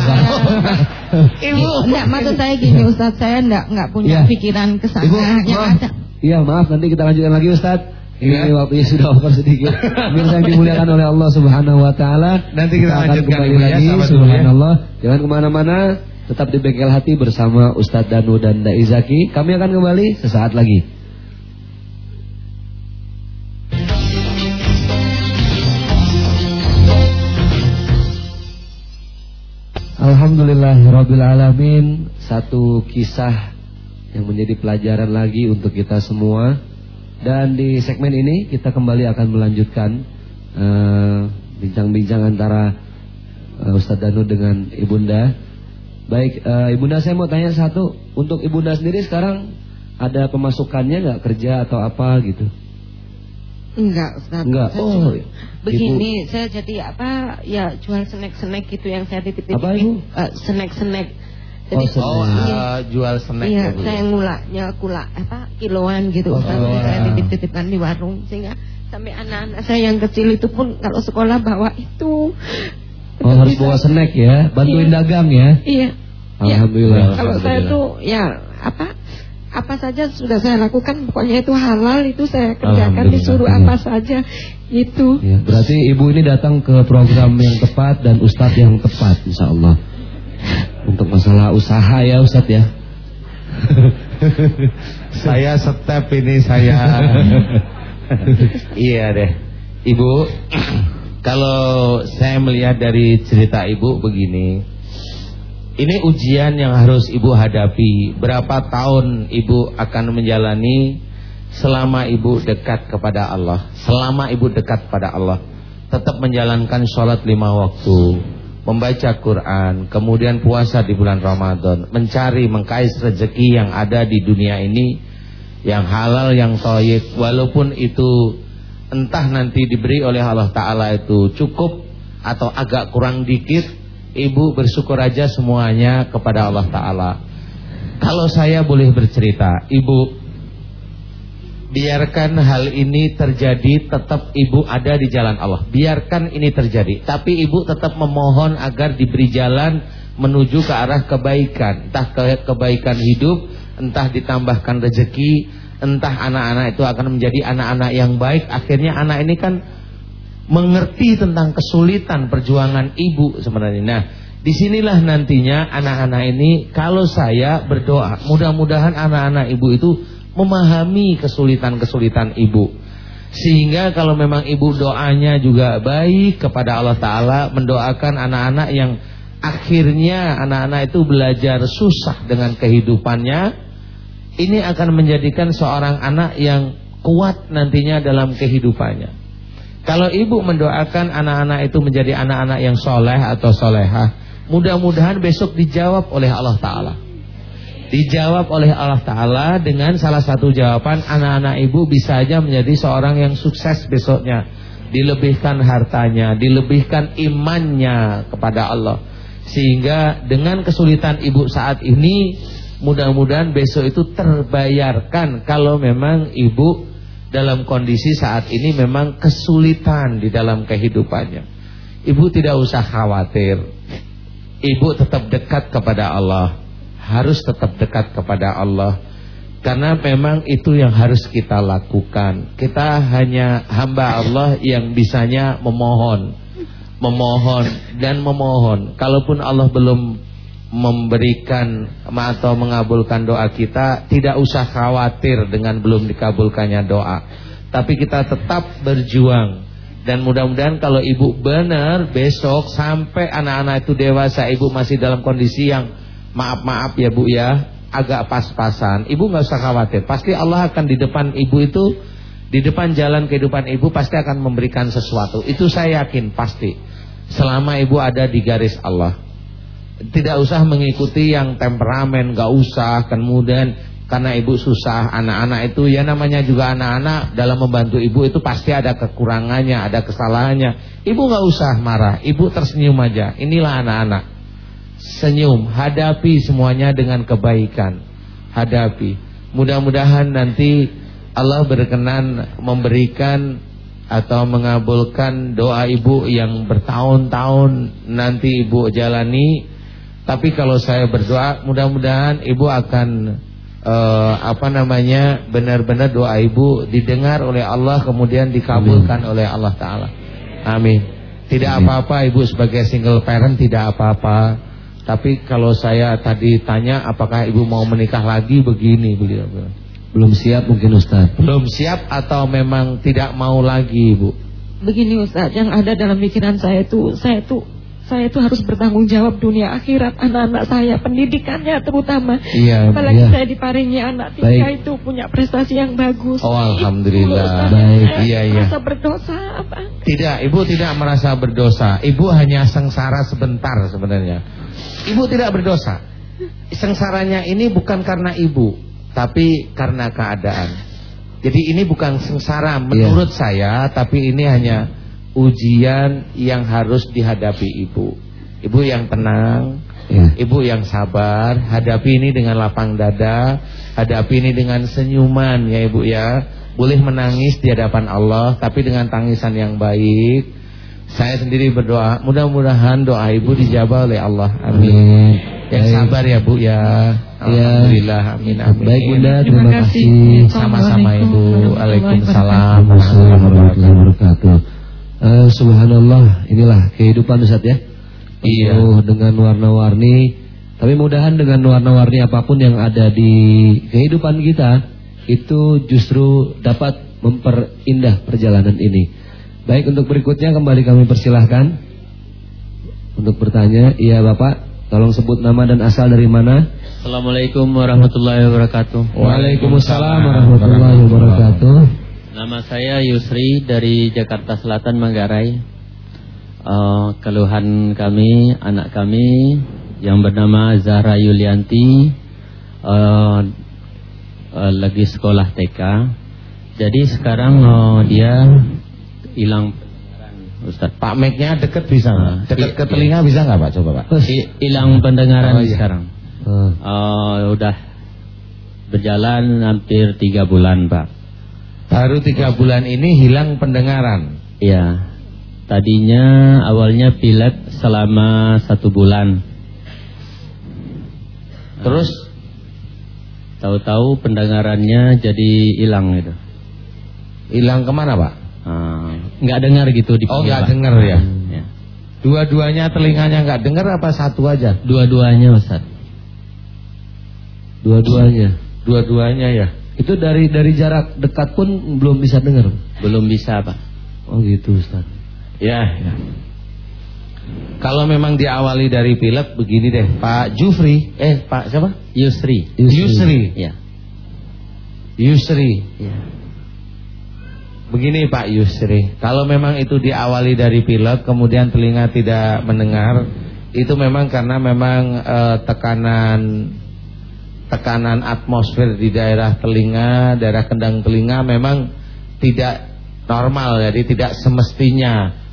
Ibu, enggak maksud saya gini Ustaz, saya enggak enggak punya ya. pikiran ke sana. Yang ada. Iya, maaf nanti kita lanjutkan lagi Ustaz. Ini ya. waktunya sudah over sedikit. Biar yang dimuliakan oleh Allah Subhanahu wa taala. Nanti kita, kita akan kembali ya, lagi subhanallah. Ya. Jangan ke mana mana Tetap di bengkel hati bersama Ustadz Danu dan Daizaki. Kami akan kembali sesaat lagi. Alhamdulillahirrabbilalamin Satu kisah yang menjadi pelajaran lagi untuk kita semua Dan di segmen ini kita kembali akan melanjutkan eh, Bincang-bincang uh, antara uh, Ustadz Danu dengan Ibunda Baik, uh, Ibunda saya mau tanya satu, untuk Ibunda sendiri sekarang ada pemasukannya nggak kerja atau apa gitu? Enggak, Ustaz. Enggak. Oh, begini, Ibu. saya jadi apa? Ya jual snack-snack gitu yang saya titip-titip. Apa Ibu? Uh, snack-snack. Jadi, oh, oh uh, jual snack. Iya, ya, saya ngulaknya kula apa kiloan gitu oh, Ustaz. Oh, saya titip-titipkan di warung sehingga sampai anak-anak saya yang kecil itu pun kalau sekolah bawa itu Oh harus bawa snack ya, bantuin iya. dagang ya. Iya. Alhamdulillah. Ya. Kalau saya tuh ya apa apa saja sudah saya lakukan, pokoknya itu halal itu saya kerjakan disuruh ya. apa saja itu. Ya, berarti ibu ini datang ke program yang tepat dan ustadz yang tepat, insya Allah. Untuk masalah usaha ya ustadz ya. saya step ini saya. iya deh, ibu. Kalau saya melihat dari cerita ibu begini Ini ujian yang harus ibu hadapi. Berapa tahun ibu akan menjalani Selama ibu dekat kepada Allah? Selama ibu dekat pada Allah Tetap menjalankan sholat lima waktu Membaca Quran Kemudian puasa di bulan Ramadan Mencari, mengkais rezeki yang ada di dunia ini Yang halal, yang toyib. Walaupun itu entah nanti diberi oleh Allah Ta'ala itu cukup atau agak kurang dikit ibu bersyukur aja semuanya kepada Allah Ta'ala. Kalau saya boleh bercerita ibu biarkan hal ini terjadi tetap ibu ada di jalan Allah. Biarkan ini terjadi tapi ibu tetap memohon agar diberi jalan menuju ke arah kebaikan. Entah ke kebaikan hidup entah ditambahkan rezeki entah anak-anak itu akan menjadi anak-anak yang baik. Akhirnya anak ini kan mengerti tentang kesulitan perjuangan ibu sebenarnya. Nah di sinilah nantinya anak-anak ini kalau saya berdoa mudah-mudahan anak-anak ibu itu memahami kesulitan-kesulitan ibu. Sehingga kalau memang ibu doanya juga baik kepada Allah Ta'ala mendoakan anak-anak yang akhirnya anak-anak itu belajar susah dengan kehidupannya, ini akan menjadikan seorang anak yang kuat nantinya dalam kehidupannya. Kalau ibu mendoakan anak-anak itu menjadi anak-anak yang soleh atau solehah, mudah-mudahan besok dijawab oleh Allah Ta'ala. Dijawab oleh Allah Ta'ala dengan salah satu jawaban anak-anak ibu bisa aja menjadi seorang yang sukses besoknya. Dilebihkan hartanya, dilebihkan imannya kepada Allah. Sehingga dengan kesulitan ibu saat ini mudah-mudahan besok itu terbayarkan kalau memang ibu dalam kondisi saat ini memang kesulitan di dalam kehidupannya. Ibu tidak usah khawatir. Ibu tetap dekat kepada Allah. Harus tetap dekat kepada Allah. Karena memang itu yang harus kita lakukan. Kita hanya hamba Allah yang bisanya memohon memohon dan memohon. Kalaupun Allah belum memberikan atau mengabulkan doa kita, tidak usah khawatir dengan belum dikabulkannya doa. Tapi kita tetap berjuang. Dan mudah-mudahan kalau ibu benar besok sampai anak-anak itu dewasa, ibu masih dalam kondisi yang maaf-maaf ya bu ya, agak pas-pasan. Ibu nggak usah khawatir. Pasti Allah akan di depan ibu itu, di depan jalan kehidupan ibu pasti akan memberikan sesuatu. Itu saya yakin pasti selama ibu ada di garis Allah. Tidak usah mengikuti yang temperamen, gak usah. Kemudian karena ibu susah, anak-anak itu ya namanya juga anak-anak dalam membantu ibu itu pasti ada kekurangannya, ada kesalahannya. Ibu gak usah marah, ibu tersenyum aja. Inilah anak-anak. Senyum, hadapi semuanya dengan kebaikan. Hadapi. Mudah-mudahan nanti Allah berkenan memberikan atau mengabulkan doa ibu yang bertahun-tahun nanti ibu jalani. Tapi kalau saya berdoa, mudah-mudahan ibu akan uh, apa namanya benar-benar doa ibu didengar oleh Allah kemudian dikabulkan Amin. oleh Allah Taala. Amin. Tidak apa-apa ibu sebagai single parent tidak apa-apa. Tapi kalau saya tadi tanya apakah ibu mau menikah lagi begini beliau bilang. Belum siap mungkin Ustaz. Belum siap atau memang tidak mau lagi, Bu? Begini Ustaz, yang ada dalam pikiran saya itu, saya itu saya itu harus bertanggung jawab dunia akhirat anak-anak saya pendidikannya terutama iya, apalagi iya. saya diparingi anak tiga Baik. itu punya prestasi yang bagus oh alhamdulillah Baik. iya iya merasa berdosa apa tidak ibu tidak merasa berdosa ibu hanya sengsara sebentar sebenarnya ibu tidak berdosa sengsaranya ini bukan karena ibu tapi karena keadaan. Jadi ini bukan sengsara menurut yeah. saya, tapi ini hanya ujian yang harus dihadapi ibu. Ibu yang tenang, yeah. ibu yang sabar, hadapi ini dengan lapang dada, hadapi ini dengan senyuman ya ibu ya. Boleh menangis di hadapan Allah, tapi dengan tangisan yang baik. Saya sendiri berdoa, mudah-mudahan doa ibu dijawab oleh Allah. Amin. Yang sabar ya bu ya. Alhamdulillah, amin, amin. Baik Bunda, terima, kasih. Sama-sama Ibu. Waalaikumsalam warahmatullahi wabarakatuh. Uh, subhanallah, inilah kehidupan Ustaz ya. Iya. Penuh dengan warna-warni. Tapi mudahan dengan warna-warni apa pun yang ada di kehidupan kita itu justru dapat memperindah perjalanan ini. Baik untuk berikutnya kembali kami persilahkan untuk bertanya. Iya Bapak, tolong sebut nama dan asal dari mana? Assalamualaikum warahmatullahi wabarakatuh. Waalaikumsalam warahmatullahi wabarakatuh. Nama saya Yusri dari Jakarta Selatan Manggarai. Uh, keluhan kami, anak kami yang bernama Zahra Yulianti uh, uh, lagi sekolah TK. Jadi sekarang uh, dia hilang Ustaz. Pak Meknya deket bisa nggak? Deket ke telinga bisa nggak Pak? Coba Pak. Hilang pendengaran oh, iya. sekarang. Uh, udah berjalan hampir tiga bulan Pak. Baru tiga bulan ini hilang pendengaran. Iya. Tadinya awalnya pilek selama satu bulan. Terus tahu-tahu pendengarannya jadi hilang gitu. Hilang ke mana Pak? Uh, nggak dengar gitu di Oh nggak dengar ya. Ya. Dua-duanya telinganya nggak dengar apa satu aja? Dua-duanya Ustaz. Dua-duanya. Dua-duanya ya. Itu dari dari jarak dekat pun belum bisa dengar. Belum bisa, Pak. Oh gitu, Ustaz. Ya, ya. Kalau memang diawali dari pilek begini deh, Pak Jufri, eh Pak siapa? Yusri. Yusri. Yusri. Ya. Yusri. Ya. Begini Pak Yusri, kalau memang itu diawali dari pilek, kemudian telinga tidak mendengar, itu memang karena memang eh, tekanan tekanan atmosfer di daerah telinga, daerah kendang telinga memang tidak normal, jadi tidak semestinya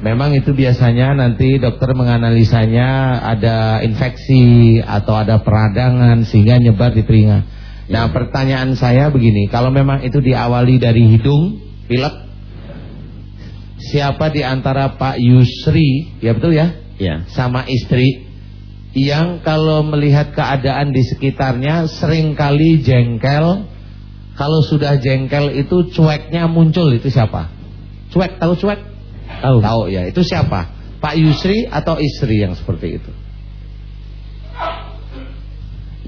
Memang itu biasanya nanti dokter menganalisanya ada infeksi atau ada peradangan sehingga nyebar di telinga. Nah ya. pertanyaan saya begini, kalau memang itu diawali dari hidung, pilek, siapa di antara Pak Yusri, ya betul ya? Ya. Sama istri yang kalau melihat keadaan di sekitarnya sering kali jengkel, kalau sudah jengkel itu cueknya muncul itu siapa? Cuek, tahu cuek? Tahu. Tahu ya. Itu siapa? Pak Yusri atau istri yang seperti itu?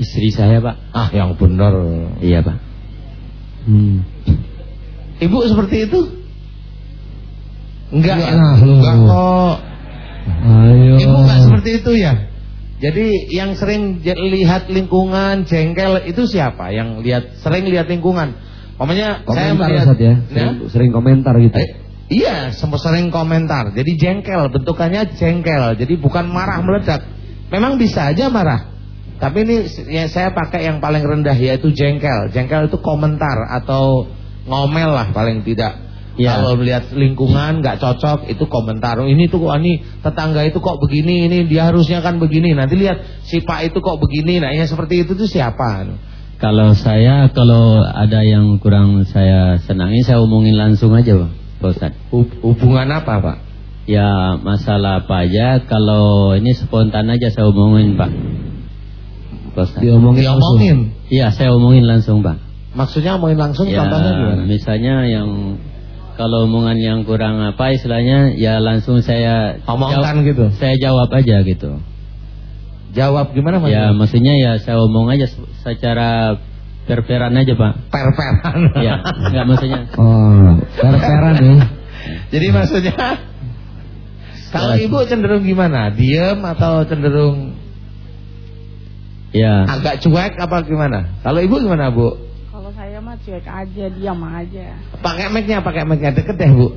Istri saya, Pak. Ah, yang benar. Iya, Pak. Hmm. Ibu seperti itu? Enggak, enggak ya? Enggak kok. Ayo. Ibu enggak seperti itu ya? Jadi yang sering lihat lingkungan jengkel itu siapa? Yang lihat sering lihat lingkungan. Pokoknya saya melihat ya. Sering, ya? sering komentar gitu. Eh, Iya, semua sering komentar. Jadi jengkel, bentukannya jengkel. Jadi bukan marah meledak. Memang bisa aja marah. Tapi ini ya saya pakai yang paling rendah yaitu jengkel. Jengkel itu komentar atau ngomel lah paling tidak. Ya. Kalau melihat lingkungan nggak cocok itu komentar. Ini tuh kok ini tetangga itu kok begini, ini dia harusnya kan begini. Nanti lihat si Pak itu kok begini. Nah, yang seperti itu tuh siapa? Kalau saya kalau ada yang kurang saya senangi saya omongin langsung aja. Pak Hubungan apa Pak? Ya masalah apa aja Kalau ini spontan aja saya omongin Pak Pak Diomongin Diomongin? Iya saya omongin langsung Pak Maksudnya omongin langsung ya, contohnya gimana? Misalnya yang kalau omongan yang kurang apa istilahnya ya langsung saya omongkan gitu. Saya jawab aja gitu. Jawab gimana maksudnya? Ya maksudnya ya saya omong aja secara Perperan aja pak Perperan Ya Enggak maksudnya Oh Perperan nih Jadi maksudnya Kalau ibu cenderung gimana? Diam atau cenderung Ya Agak cuek apa gimana? Kalau ibu gimana bu? Cuek aja Diam aja Pakai mic-nya Pakai mic-nya Deket deh bu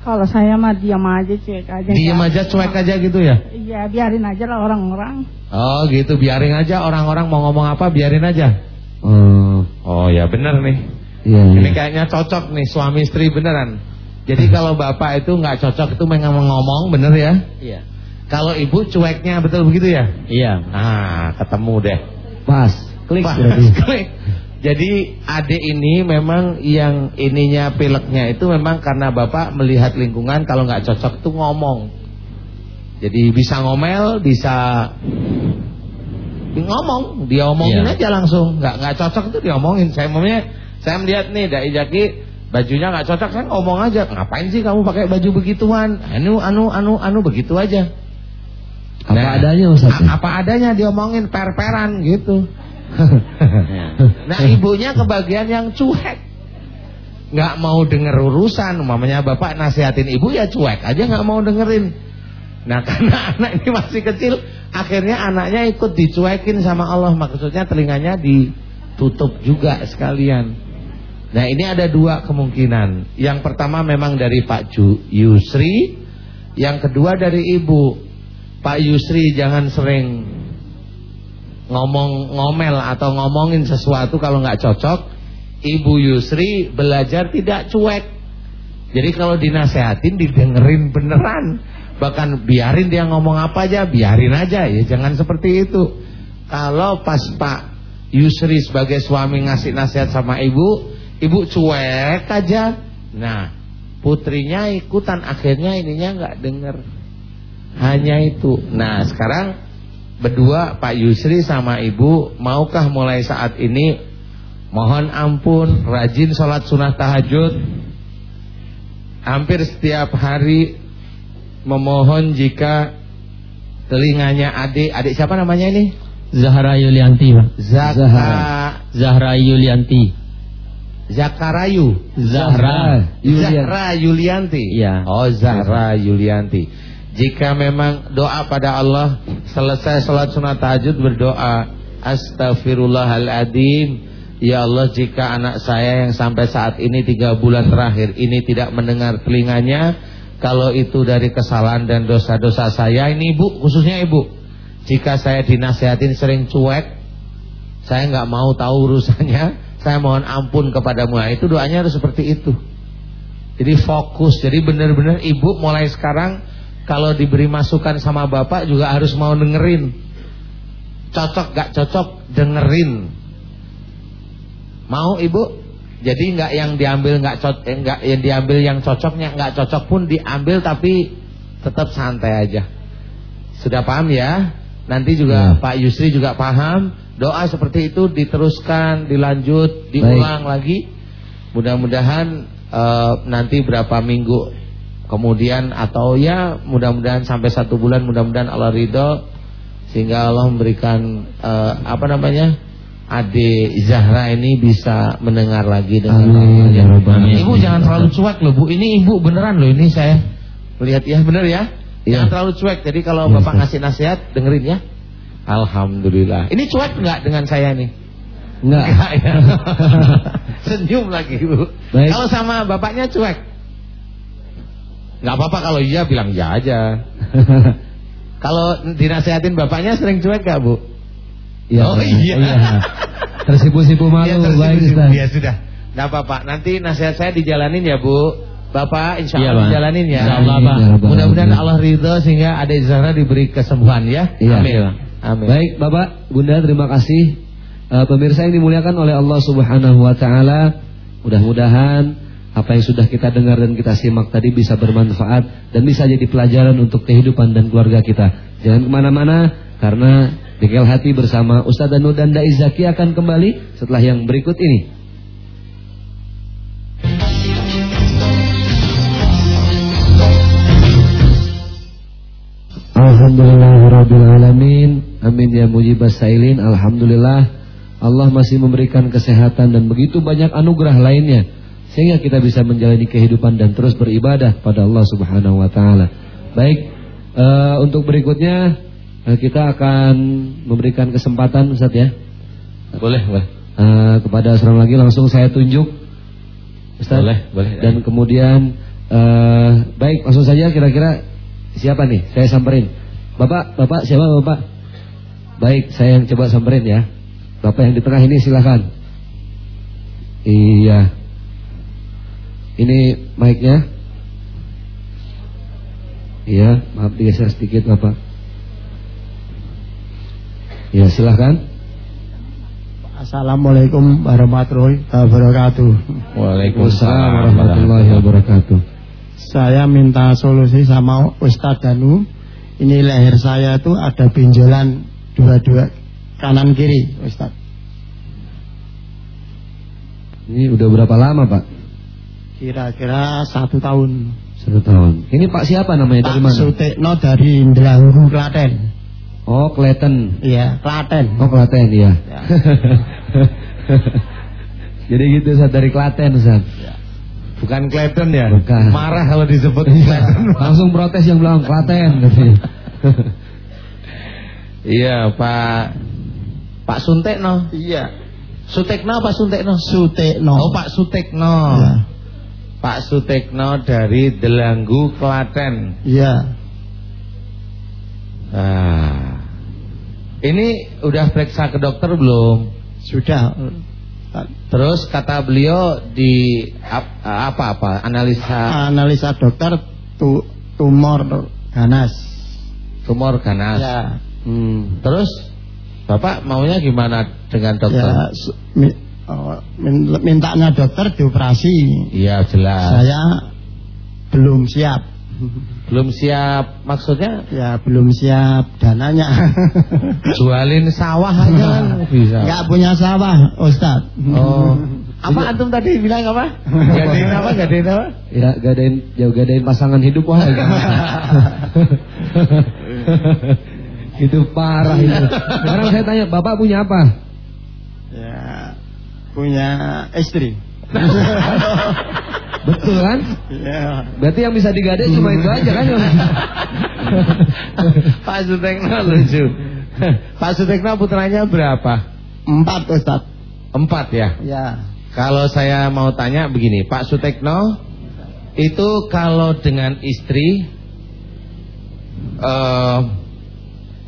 kalau saya mah diam aja cuek aja. Diam aja cuek aja gitu ya? Iya, biarin aja lah orang-orang. Oh, gitu. Biarin aja orang-orang mau ngomong apa, biarin aja. Oh, oh ya benar nih. Iya, Ini kayaknya cocok nih suami istri beneran. Jadi hmm. kalau bapak itu nggak cocok itu memang ngomong bener ya? Iya. Kalau ibu cueknya betul begitu ya? Iya. Nah, ketemu deh. Pas. Klik. Pas. Klik. Jadi adik ini memang yang ininya pileknya itu memang karena bapak melihat lingkungan kalau nggak cocok itu ngomong. Jadi bisa ngomel, bisa ngomong, dia omongin yeah. aja langsung, nggak nggak cocok itu dia omongin. Saya maunya saya melihat nih Dai Jaki bajunya nggak cocok kan ngomong aja, ngapain sih kamu pakai baju begituan? Anu anu anu anu begitu aja. Apa nah, adanya Ustaz? Apa adanya diomongin per-peran gitu. nah ibunya kebagian yang cuek. Nggak mau denger urusan mamanya bapak nasihatin ibu ya cuek aja nggak mau dengerin. Nah karena anak ini masih kecil Akhirnya anaknya ikut dicuekin sama Allah. Maksudnya telinganya ditutup juga sekalian. Nah ini ada dua kemungkinan. Yang pertama memang dari Pak Yusri Yang kedua dari Ibu. Pak Yusri jangan sering ngomong ngomel atau ngomongin sesuatu kalau nggak cocok Ibu Yusri belajar tidak cuek Jadi kalau dinasehatin didengerin beneran Bahkan biarin dia ngomong apa aja, biarin aja ya, jangan seperti itu. Kalau pas Pak Yusri sebagai suami ngasih nasihat sama ibu, ibu cuek aja. Nah, putrinya ikutan akhirnya ininya nggak denger. Hanya itu. Nah, sekarang berdua Pak Yusri sama ibu maukah mulai saat ini? Mohon ampun rajin sholat sunah tahajud. Hampir setiap hari memohon jika telinganya adik adik siapa namanya ini? Zahra Yulianti Pak. Zahra. Zahra. Yulianti. Zakarayu Zahra Zahra Yulianti. Ya. Oh Zahra Yulianti Jika memang doa pada Allah selesai sholat sunat tahajud berdoa Astaghfirullahaladzim. Ya Allah jika anak saya yang sampai saat ini tiga bulan terakhir ini tidak mendengar telinganya Kalau itu dari kesalahan dan dosa-dosa saya Ini ibu khususnya ibu Jika saya dinasihatin sering cuek Saya nggak mau tahu urusannya Saya mohon ampun kepadamu. Nah, Itu doanya harus seperti itu. Jadi fokus Jadi benar-benar ibu mulai sekarang Kalau diberi masukan sama bapak juga harus mau dengerin Cocok gak cocok dengerin Mau ibu? Jadi nggak yang diambil nggak cocok, eh, nggak yang diambil yang cocoknya nggak cocok pun diambil tapi tetap santai aja. Sudah paham ya? Nanti juga ya. Pak Yusri juga paham. Doa seperti itu diteruskan, dilanjut, diulang Baik. lagi. Mudah-mudahan uh, nanti berapa minggu kemudian atau ya mudah-mudahan sampai satu bulan mudah-mudahan Allah ridho sehingga Allah memberikan uh, apa namanya Ade Zahra ini bisa mendengar lagi dengan Amin, ya Amin. Ibu jangan terlalu cuek loh Bu. Ini ibu beneran loh ini saya lihat ya bener ya. ya. Jangan terlalu cuek. Jadi kalau ya, Bapak ngasih nasihat dengerin ya. Alhamdulillah. Ini cuek nggak dengan saya nih? Enggak. ya. Senyum lagi Bu. Baik. Kalau sama bapaknya cuek. Nggak apa-apa kalau iya bilang iya aja. kalau dinasihatin bapaknya sering cuek gak Bu? Ya, oh iya. iya. Tersipu-sipu malu, ya, tersipu baik Ustaz. Ya sudah. Enggak apa-apa. Nanti nasihat saya dijalanin ya, Bu. Bapak insya Allah ya, dijalanin ya. Allah, Pak. Mudah-mudahan Allah ridho sehingga ada Zahra diberi kesembuhan ya. Iya. Amin. Amin. Baik, Bapak, Bunda, terima kasih. Uh, pemirsa yang dimuliakan oleh Allah Subhanahu wa taala, mudah-mudahan apa yang sudah kita dengar dan kita simak tadi bisa bermanfaat dan bisa jadi pelajaran untuk kehidupan dan keluarga kita. Jangan ke mana-mana karena Bengkel hati bersama Ustaz Danu dan Dai Zaki akan kembali setelah yang berikut ini. Alhamdulillahirrabbilalamin Amin ya mujibas sailin Alhamdulillah Allah masih memberikan kesehatan dan begitu banyak anugerah lainnya Sehingga kita bisa menjalani kehidupan dan terus beribadah pada Allah subhanahu wa ta'ala Baik uh, Untuk berikutnya Eh, kita akan memberikan kesempatan Ustaz ya. Boleh, boleh. Uh, kepada seorang lagi langsung saya tunjuk Ustaz. Boleh, boleh. Dan kemudian uh, baik langsung saja kira-kira siapa nih? Saya samperin. Bapak, Bapak siapa Bapak? Baik, saya yang coba samperin ya. Bapak yang di tengah ini silahkan. Iya. Ini mic-nya. Iya, maaf digeser sedikit Bapak. Ya silahkan Assalamualaikum warahmatullahi wabarakatuh Waalaikumsalam warahmatullahi wabarakatuh Saya minta solusi sama Ustadz Danu Ini leher saya itu ada benjolan Dua-dua kanan kiri Ustadz Ini udah berapa lama Pak? Kira-kira satu tahun Satu tahun Ini Pak siapa namanya Pak dari mana? Sutekno dari Indranggu Klaten Oh, Klaten. Iya, Klaten. Oh, Klaten, iya. Ya. Jadi gitu Ustaz dari Klaten Ustaz. Ya. Bukan Klaten ya? Bukan. Marah kalau disebut iya. Langsung protes yang bilang Klaten Iya, Pak Pak Suntekno. Iya. Sutekno apa Suntekno? Sutekno. Oh, Pak Sutekno. Ya. Pak Sutekno dari Delanggu, Klaten. Iya. Ah. Ini udah periksa ke dokter belum? Sudah. Terus kata beliau di apa-apa analisa analisa dokter tu, tumor ganas. Tumor ganas. Ya. Hmm. Terus Bapak maunya gimana dengan dokter? Ya, mintanya dokter dioperasi. Iya jelas. Saya belum siap. Belum siap maksudnya? Ya belum siap dananya. Jualin sawah aja kan bisa. Gak punya sawah, Ustad. Oh. Apa antum tadi bilang apa? Gadain apa? Gadain apa? Ya gadain, ya gadain pasangan hidup wah. itu parah itu. Sekarang saya tanya, Bapak punya apa? Ya punya istri. Betul kan? Iya. Berarti yang bisa digadai cuma itu aja kan? Pak Sutekno lucu. Pak Sutekno putranya berapa? Empat Ustaz. Empat ya. Ya. Kalau saya mau tanya begini, Pak Sutekno, itu kalau dengan istri, eh,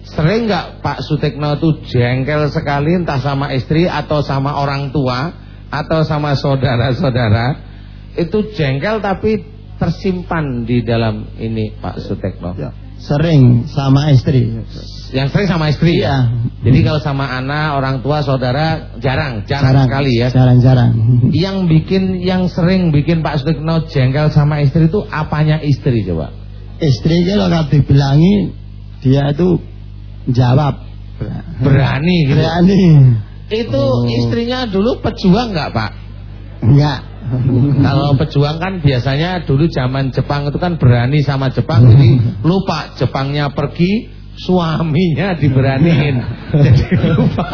sering nggak Pak Sutekno itu jengkel sekali entah sama istri atau sama orang tua atau sama saudara-saudara, itu jengkel tapi tersimpan di dalam ini Pak Sutekno. Ya. Sering sama istri. Yang sering sama istri ya. Iya. Jadi kalau sama anak, orang tua, saudara jarang, jarang, Jarang sekali ya. Jarang-jarang. Yang bikin yang sering bikin Pak Sutikno jengkel sama istri itu apanya istri coba? Istri kalau dibilangi dia itu jawab. Berani gitu. Berani. Itu Oh. istrinya dulu pejuang nggak Pak? Enggak. Kalau pejuang kan biasanya dulu zaman Jepang itu kan berani sama Jepang jadi lupa Jepangnya pergi suaminya diberaniin jadi lupa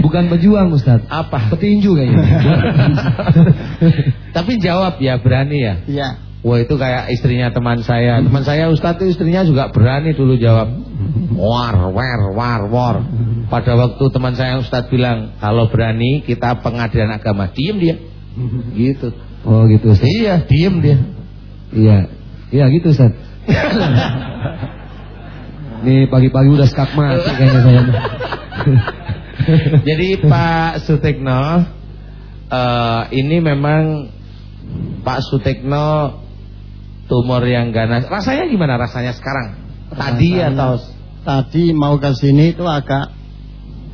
Bukan pejuang Ustaz. apa Petinju kayaknya. tapi jawab ya berani ya Iya. Wah itu kayak istrinya teman saya Teman saya Ustadz itu istrinya juga berani dulu jawab War, war, war, war Pada waktu teman saya Ustadz bilang Kalau berani kita pengadilan agama Diem dia Gitu Oh gitu Ustaz. Iya diem dia Iya. Iya gitu Ustaz. Nih pagi-pagi udah skak mati kayaknya saya. Jadi Pak Sutekno eh, Ini memang Pak Sutekno Tumor yang ganas Rasanya gimana rasanya sekarang? Tadi Rasanya- atau Tadi mau ke sini itu agak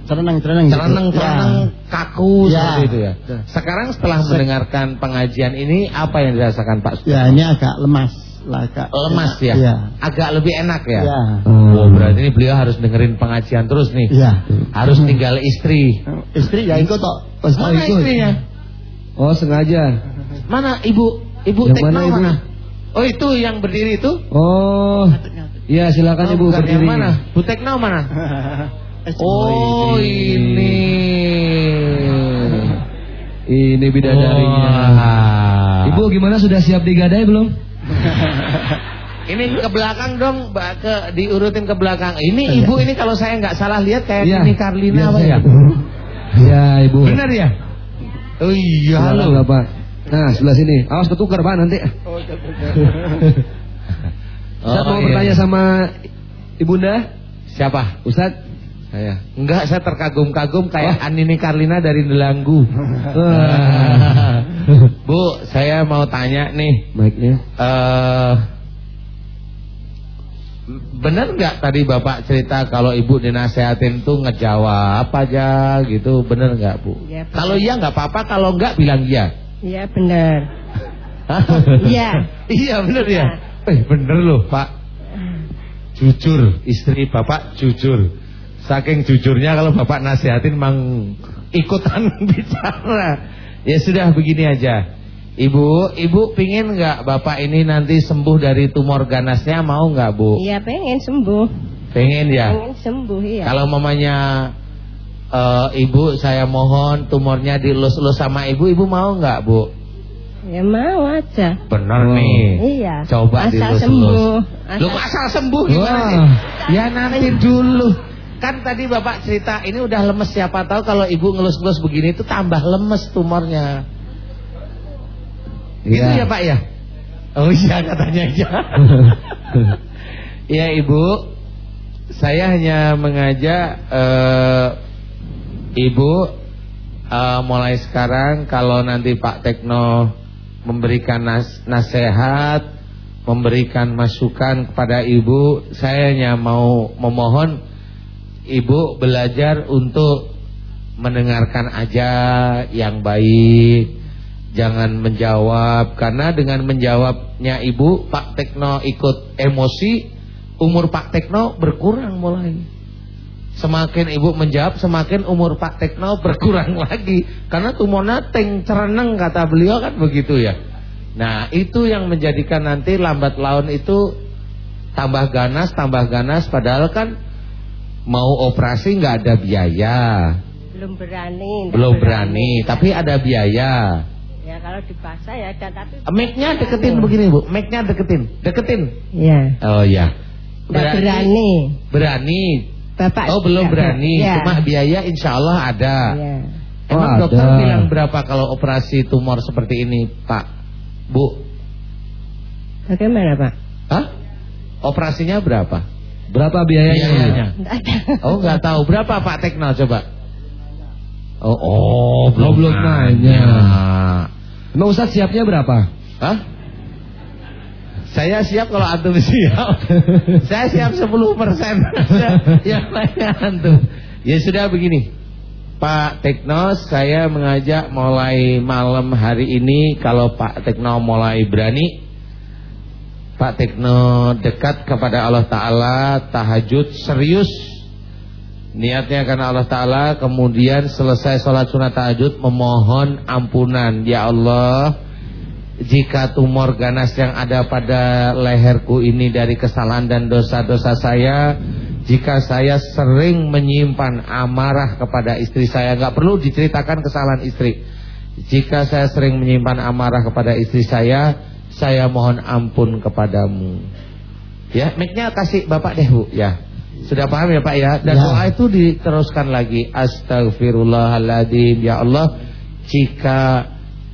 cereneng-cereneng gitu. Cereneng-cereneng kaku Ya. seperti itu ya. Sekarang setelah mendengarkan pengajian ini apa yang dirasakan Pak Ya. ya ini agak lemas agak Lemas ya? Ya. Agak lebih enak ya? Ya. Oh, berarti ini beliau harus dengerin pengajian terus nih. Ya. Harus tinggal istri. Istri ya ikut. Pas Mana ikut. istrinya? Oh sengaja. Mana ibu? Ibu Yang Tekno mana, Ibu? mana? Oh itu yang berdiri itu? Oh. Iya silakan Oh, Ibu berdiri. yang mana? Tekno mana? Oh ini. Ini bidadarinya. Wah. Ibu gimana sudah siap digadai belum? Ini ke belakang dong, ke diurutin ke belakang. Ini ibu ini kalau saya nggak salah lihat kayak Iya. ini Karlina apa ya? ketemu. Iya Ibu. Benar ya? Oh iya, halo. Bapak. Nah sebelah sini. Awas ketukar Pak nanti. Ustaz mau iya. bertanya sama Ibunda? Siapa? Ustaz? Saya. Enggak, saya terkagum-kagum kayak Oh. Anini Karlina dari Delanggu. Wah. Bu, saya mau tanya nih. Mic-nya. eh benar nggak tadi Bapak cerita kalau Ibu dinasehatin tuh ngejawab aja gitu, benar nggak Bu? Iya, benar. kalau iya nggak apa-apa, kalau nggak bilang iya. Iya benar. Iya. iya benar ya. Eh bener loh Pak. Jujur, istri Bapak jujur. Saking jujurnya kalau Bapak nasihatin mang ikutan bicara. Ya sudah begini aja. Ibu, ibu pingin nggak bapak ini nanti sembuh dari tumor ganasnya mau nggak bu? Iya pengen sembuh. Pengen ya. Pengen sembuh iya. Kalau mamanya eh, ibu saya mohon tumornya dilus-lus sama ibu, ibu mau nggak bu? Ya mau aja. Bener Oh. nih. Iya. Coba Asal dilus-lus. sembuh. Lu Asal- asal sembuh gimana Wah. sih? Ya nanti dulu. Kan tadi Bapak cerita ini udah lemes siapa tahu kalau ibu ngelus-ngelus begini itu tambah lemes tumornya. Gitu ya Pak ya? Oh iya katanya iya. Iya Ibu, saya hanya mengajak eh, Ibu eh, mulai sekarang kalau nanti Pak Tekno memberikan nas nasihat, memberikan masukan kepada Ibu, saya hanya mau memohon Ibu belajar untuk mendengarkan aja yang baik. Jangan menjawab karena dengan menjawabnya Ibu, Pak Tekno ikut emosi, umur Pak Tekno berkurang mulai. Semakin Ibu menjawab, semakin umur Pak Tekno berkurang lagi karena tumornya teng cereneng kata beliau kan begitu ya. Nah, itu yang menjadikan nanti lambat laun itu tambah ganas, tambah ganas padahal kan mau operasi nggak ada biaya. belum berani. Belum berani, tapi ada biaya. Ya Ya kalau dipaksa ya ada tapi Mic-nya deketin begini Bu, mic-nya deketin, deketin. Ya. Oh iya. Nggak berani. Berani. Bapak Oh belum berani, Ya. cuma biaya insya Allah ada. Ya. Emang Oh, dokter ada. bilang berapa kalau operasi tumor seperti ini Pak? Bu? Bagaimana Pak? Hah? Operasinya berapa? Berapa biayanya? Biayanya. Oh nggak tahu berapa Pak Tekno coba? Oh, oh belum, Oh, belum nanya. Emang Ustaz siapnya berapa? Hah? Saya siap kalau antum siap. Saya siap 10 persen. Yang lainnya antum. Ya sudah begini. Pak Tekno, saya mengajak mulai malam hari ini kalau Pak Tekno mulai berani Pak Tekno dekat kepada Allah Ta'ala Tahajud serius Niatnya karena Allah Ta'ala Kemudian selesai sholat sunat tahajud Memohon ampunan Ya Allah Jika tumor ganas yang ada pada leherku ini Dari kesalahan dan dosa-dosa saya Jika saya sering menyimpan amarah kepada istri saya Gak perlu diceritakan kesalahan istri Jika saya sering menyimpan amarah kepada istri saya Saya mohon ampun kepadamu Ya, mic-nya kasih Bapak deh Bu ya. Sudah paham ya Pak ya? Dan Ya. doa itu diteruskan lagi. Astagfirullahaladzim ya Allah, jika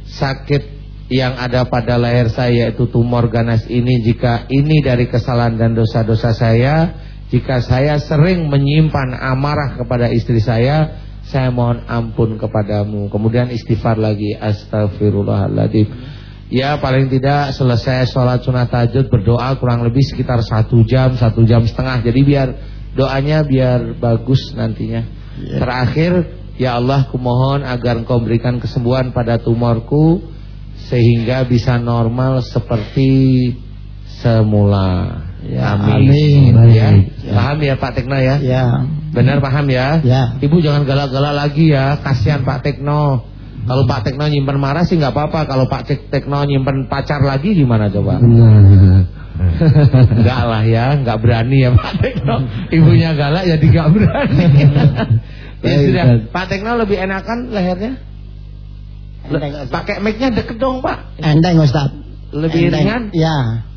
sakit yang ada pada leher saya itu tumor ganas ini jika ini dari kesalahan dan dosa-dosa saya, jika saya sering menyimpan amarah kepada istri saya, saya mohon ampun kepadamu. Kemudian istighfar lagi. Astagfirullahaladzim. Ya paling tidak selesai sholat sunat tahajud berdoa kurang lebih sekitar satu jam, satu jam setengah. Jadi biar doanya biar bagus nantinya. Terakhir, ya Allah kumohon agar engkau berikan kesembuhan pada tumorku sehingga bisa normal seperti semula. Ya, amin. amin. Ya. Paham ya Pak Tekno ya? Ya. Benar paham ya? Ya. Ibu jangan galak-galak lagi ya, kasihan Pak Tekno. Kalau Pak Tekno nyimpen marah sih nggak apa-apa. Kalau Pak Tek- Tekno nyimpen pacar lagi gimana coba? Enggak lah ya, nggak berani ya Pak Tekno. Ibunya galak jadi nggak berani. ya sudah. Pak Tekno lebih enakan lehernya? Pakai mic-nya deket dong Pak. Enteng Ustaz. Lebih Enteng. ringan? Ya.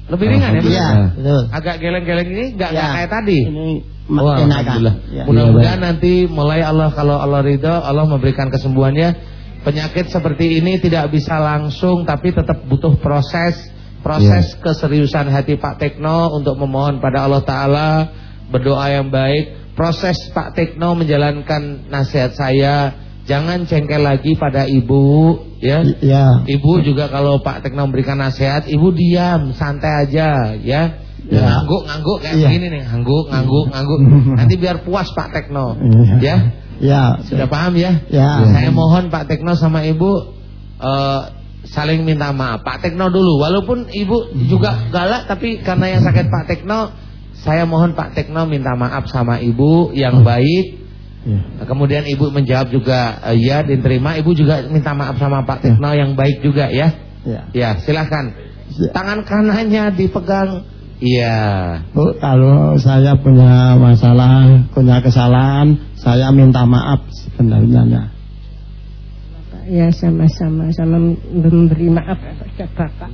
Lebih ringan ya? Pak? Iya, betul. Agak geleng-geleng ini nggak nggak Ya. kayak tadi. Ini Wah. Alhamdulillah. Ya. Mudah-mudahan nanti mulai Allah kalau Allah ridho, Allah memberikan kesembuhannya. Penyakit seperti ini tidak bisa langsung, tapi tetap butuh proses, proses keseriusan hati Pak Tekno untuk memohon pada Allah Taala, berdoa yang baik. Proses Pak Tekno menjalankan nasihat saya, jangan cengkel lagi pada ibu, ya. Ya. Ibu juga kalau Pak Tekno memberikan nasihat, ibu diam, santai aja, ya. Ya. Ngangguk-ngangguk kayak Iya. begini nih, ngangguk, ngangguk, ngangguk. Nanti biar puas Pak Tekno, Iya. ya. Ya. Sudah paham ya? Ya. Saya mohon Pak Tekno sama Ibu eh, saling minta maaf. Pak Tekno dulu, walaupun Ibu juga galak, tapi karena yang sakit Pak Tekno, saya mohon Pak Tekno minta maaf sama Ibu yang baik. Ya. Kemudian Ibu menjawab juga ya diterima. Ibu juga minta maaf sama Pak Tekno yang baik juga ya. Ya. Ya, silahkan. Ya. Tangan kanannya dipegang. Iya. Bu, kalau saya punya masalah, punya kesalahan, saya minta maaf sebenarnya. Ya sama-sama sama memberi maaf kepada Bapak.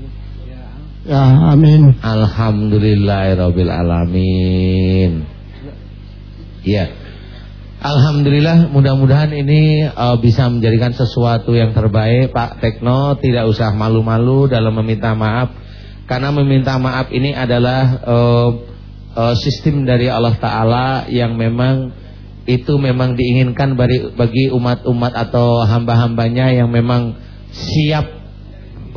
Ya, amin. Alhamdulillahirabbil alamin. Ya. Alhamdulillah mudah-mudahan ini uh, bisa menjadikan sesuatu yang terbaik Pak Tekno tidak usah malu-malu dalam meminta maaf karena meminta maaf ini adalah uh, uh, sistem dari Allah taala yang memang itu memang diinginkan bagi bagi umat-umat atau hamba-hambanya yang memang siap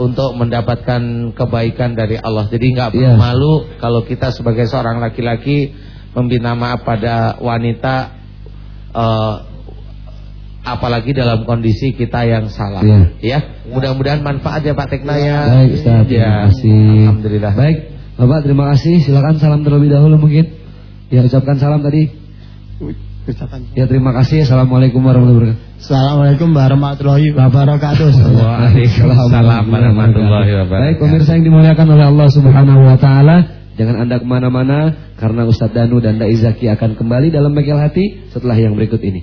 untuk mendapatkan kebaikan dari Allah. Jadi nggak perlu Iya. malu kalau kita sebagai seorang laki-laki meminta maaf pada wanita eh, apalagi dalam kondisi kita yang salah. Iya. Ya, mudah-mudahan manfaat ya Pak Tekna ya. Baik Ustaz, terima Ya, kasih. Alhamdulillah. Baik, Bapak terima kasih. Silakan salam terlebih dahulu mungkin. Ya ucapkan salam tadi. Ya terima kasih. Assalamualaikum warahmatullahi wabarakatuh. Assalamualaikum warahmatullahi wabarakatuh. Waalaikumsalam warahmatullahi wabarakatuh. Baik pemirsa yang dimuliakan oleh Allah Subhanahu Wa Taala, Jangan Anda ke mana-mana karena Ustadz Danu dan Da Izaki akan kembali dalam bengkel hati setelah yang berikut ini.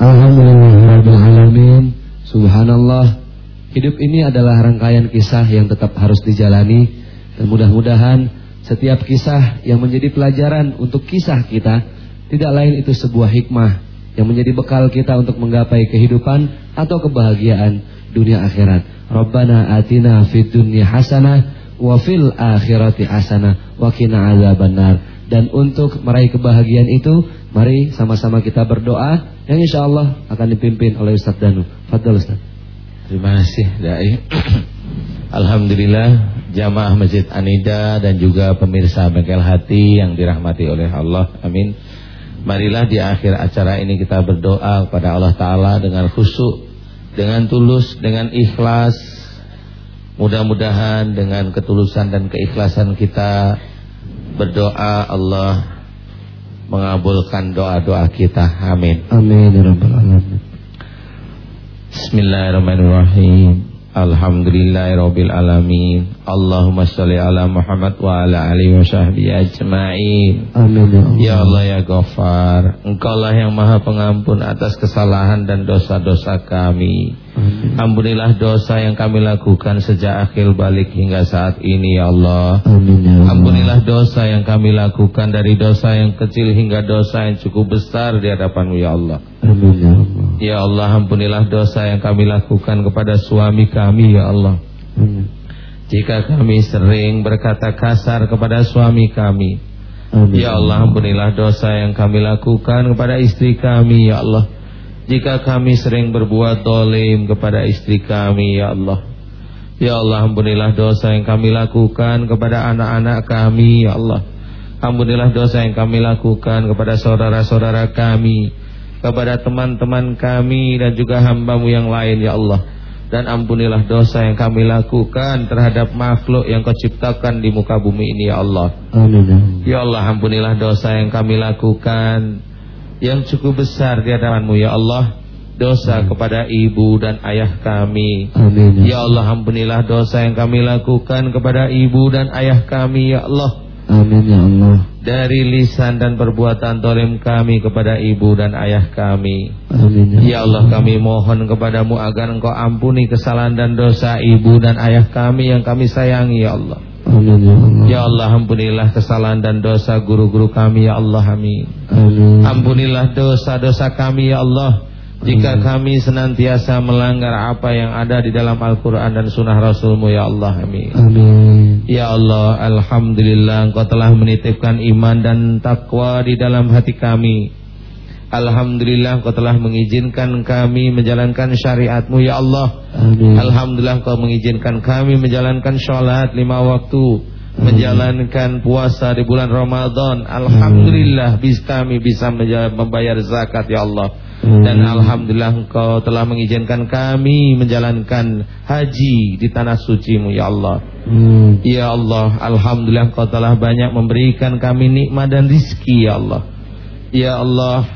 Alhamdulillahirrahmanirrahim. Subhanallah. Hidup ini adalah rangkaian kisah yang tetap harus dijalani. Dan mudah-mudahan setiap kisah yang menjadi pelajaran untuk kisah kita Tidak lain itu sebuah hikmah yang menjadi bekal kita untuk menggapai kehidupan atau kebahagiaan dunia akhirat. Rabbana atina fid dunya hasanah wa fil akhirati hasanah wa qina adzabannar. Dan untuk meraih kebahagiaan itu, mari sama-sama kita berdoa yang insya Allah akan dipimpin oleh Ustaz Danu. Fadl Ustaz. Terima kasih Dai. Alhamdulillah jamaah Masjid Anida dan juga pemirsa bengkel hati yang dirahmati oleh Allah. Amin. Marilah di akhir acara ini kita berdoa kepada Allah Ta'ala dengan khusyuk, dengan tulus, dengan ikhlas. Mudah-mudahan dengan ketulusan dan keikhlasan kita berdoa Allah mengabulkan doa-doa kita. Amin. Amin ya. Bismillahirrahmanirrahim. Alhamdulillahirabbil alamin. Allahumma shalli ala Muhammad wa ala alihi wa sahbihi ajmain. Amin ya Allah. Ya Allah ya Ghaffar, Engkaulah yang Maha Pengampun atas kesalahan dan dosa-dosa kami. Amin. Ampunilah dosa yang kami lakukan sejak akhir balik hingga saat ini ya Allah. Amin ya Allah. Ampunilah dosa yang kami lakukan dari dosa yang kecil hingga dosa yang cukup besar di hadapanmu ya Allah. Amin ya Allah. Ya Allah ampunilah dosa yang kami lakukan kepada suami kami ya Allah. Amin. Jika kami sering berkata kasar kepada suami kami. Amin. Ya Allah ampunilah dosa yang kami lakukan kepada istri kami ya Allah. Jika kami sering berbuat dolim kepada istri kami ya Allah. Ya Allah ampunilah dosa yang kami lakukan kepada anak-anak kami ya Allah. Ampunilah dosa yang kami lakukan kepada saudara-saudara kami. Kepada teman-teman kami dan juga hambamu yang lain ya Allah. Dan ampunilah dosa yang kami lakukan terhadap makhluk yang kau ciptakan di muka bumi ini ya Allah. Amin ya Allah. Ampunilah dosa yang kami lakukan yang cukup besar di hadapanmu ya Allah. Dosa kepada ibu dan ayah kami. Amin Ya ya Allah ampunilah dosa yang kami lakukan kepada ibu dan ayah kami ya Allah. Amin ya Allah. Dari lisan dan perbuatan dolim kami kepada ibu dan ayah kami. Amin Ya Allah kami mohon kepadamu agar engkau ampuni kesalahan dan dosa ibu dan ayah kami yang kami sayangi ya Allah. Amin ya Allah. Ya Allah ampunilah kesalahan dan dosa guru-guru kami ya Allah amin. Amin. Ampunilah dosa-dosa kami ya Allah. Jika kami senantiasa melanggar apa yang ada di dalam Al-Quran dan Sunnah Rasulmu ya Allah amin. Amin. Ya Allah Alhamdulillah Engkau telah menitipkan iman dan takwa di dalam hati kami. Alhamdulillah Engkau telah mengizinkan kami menjalankan syariatmu ya Allah. Amin. Alhamdulillah Engkau mengizinkan kami menjalankan sholat lima waktu Menjalankan puasa di bulan Ramadan. Alhamdulillah bis kami bisa membayar zakat ya Allah Dan Alhamdulillah Engkau telah mengizinkan kami menjalankan haji di tanah sucimu ya Allah. Hmm. Ya Allah, Alhamdulillah Kau telah banyak memberikan kami nikmat dan rizki Ya Allah. Ya Allah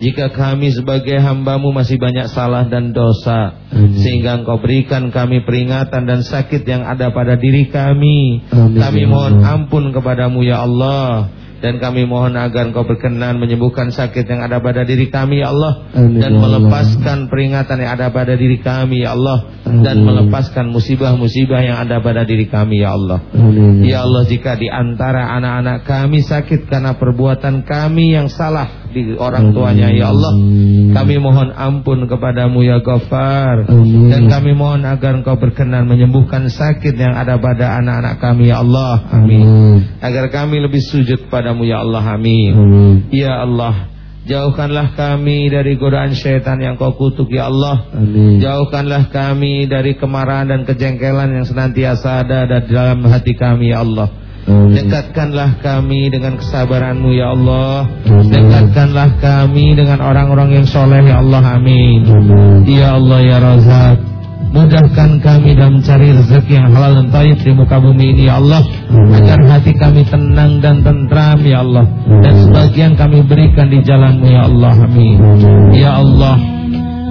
Jika kami sebagai hambamu masih banyak salah dan dosa Amin. Sehingga Engkau berikan kami peringatan dan sakit yang ada pada diri kami. Amin, Kami ya mohon ampun kepadamu ya Allah dan kami mohon agar Engkau berkenan menyembuhkan sakit yang ada pada diri kami ya Allah Amin, dan ya Allah. melepaskan peringatan yang ada pada diri kami ya Allah dan Amin. melepaskan musibah-musibah yang ada pada diri kami ya Allah Amin. Ya Allah jika di antara anak-anak kami sakit karena perbuatan kami yang salah di orang tuanya ya Allah kami mohon ampun kepadamu ya Ghaffar. Dan kami mohon agar engkau berkenan menyembuhkan sakit yang ada pada anak-anak kami ya Allah. Amin. Agar kami lebih sujud padamu ya Allah. Amin. Ya Allah jauhkanlah kami dari godaan syaitan yang kau kutuk ya Allah. Amin. Jauhkanlah kami dari kemarahan dan kejengkelan yang senantiasa ada dalam hati kami ya Allah. Dekatkanlah kami dengan kesabaranmu ya Allah. Dekatkanlah kami dengan orang-orang yang soleh ya Allah. Amin. Ya Allah ya Razak Mudahkan kami dalam mencari rezeki yang halal dan taib di muka bumi ini ya Allah. Agar hati kami tenang dan tentram ya Allah. Dan sebagian kami berikan di jalanmu ya Allah. Amin. Ya Allah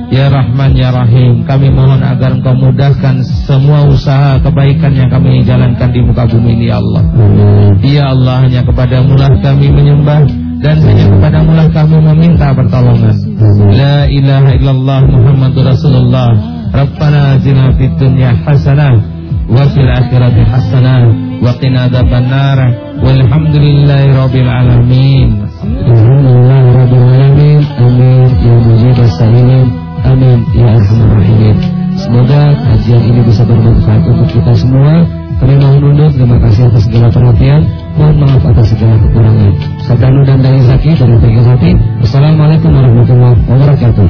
Ya Rahman Ya Rahim Kami mohon agar engkau mudahkan semua usaha kebaikan yang kami jalankan di muka bumi ini ya Allah. Ya Allah hanya kepadamu lah kami menyembah dan hanya kepadamu lah kami meminta pertolongan. La ilaha illallah Muhammadur Rasulullah. Rabbana zina fid dunya hasanah wa fil akhirati hasanah wa qina adzabannar. Walhamdulillahi rabbil alamin. Alhamdulillah rabbil alamin. Amin ya mujibas salimin. Amin ya arhamar rahimin. Semoga kajian ini bisa bermanfaat untuk kita semua. Kami undur, terima kasih atas segala perhatian. Mohon maaf atas segala kekurangan. Sabdanu dan Dani Zaki dari PG Zaki. Wassalamualaikum warahmatullahi wabarakatuh.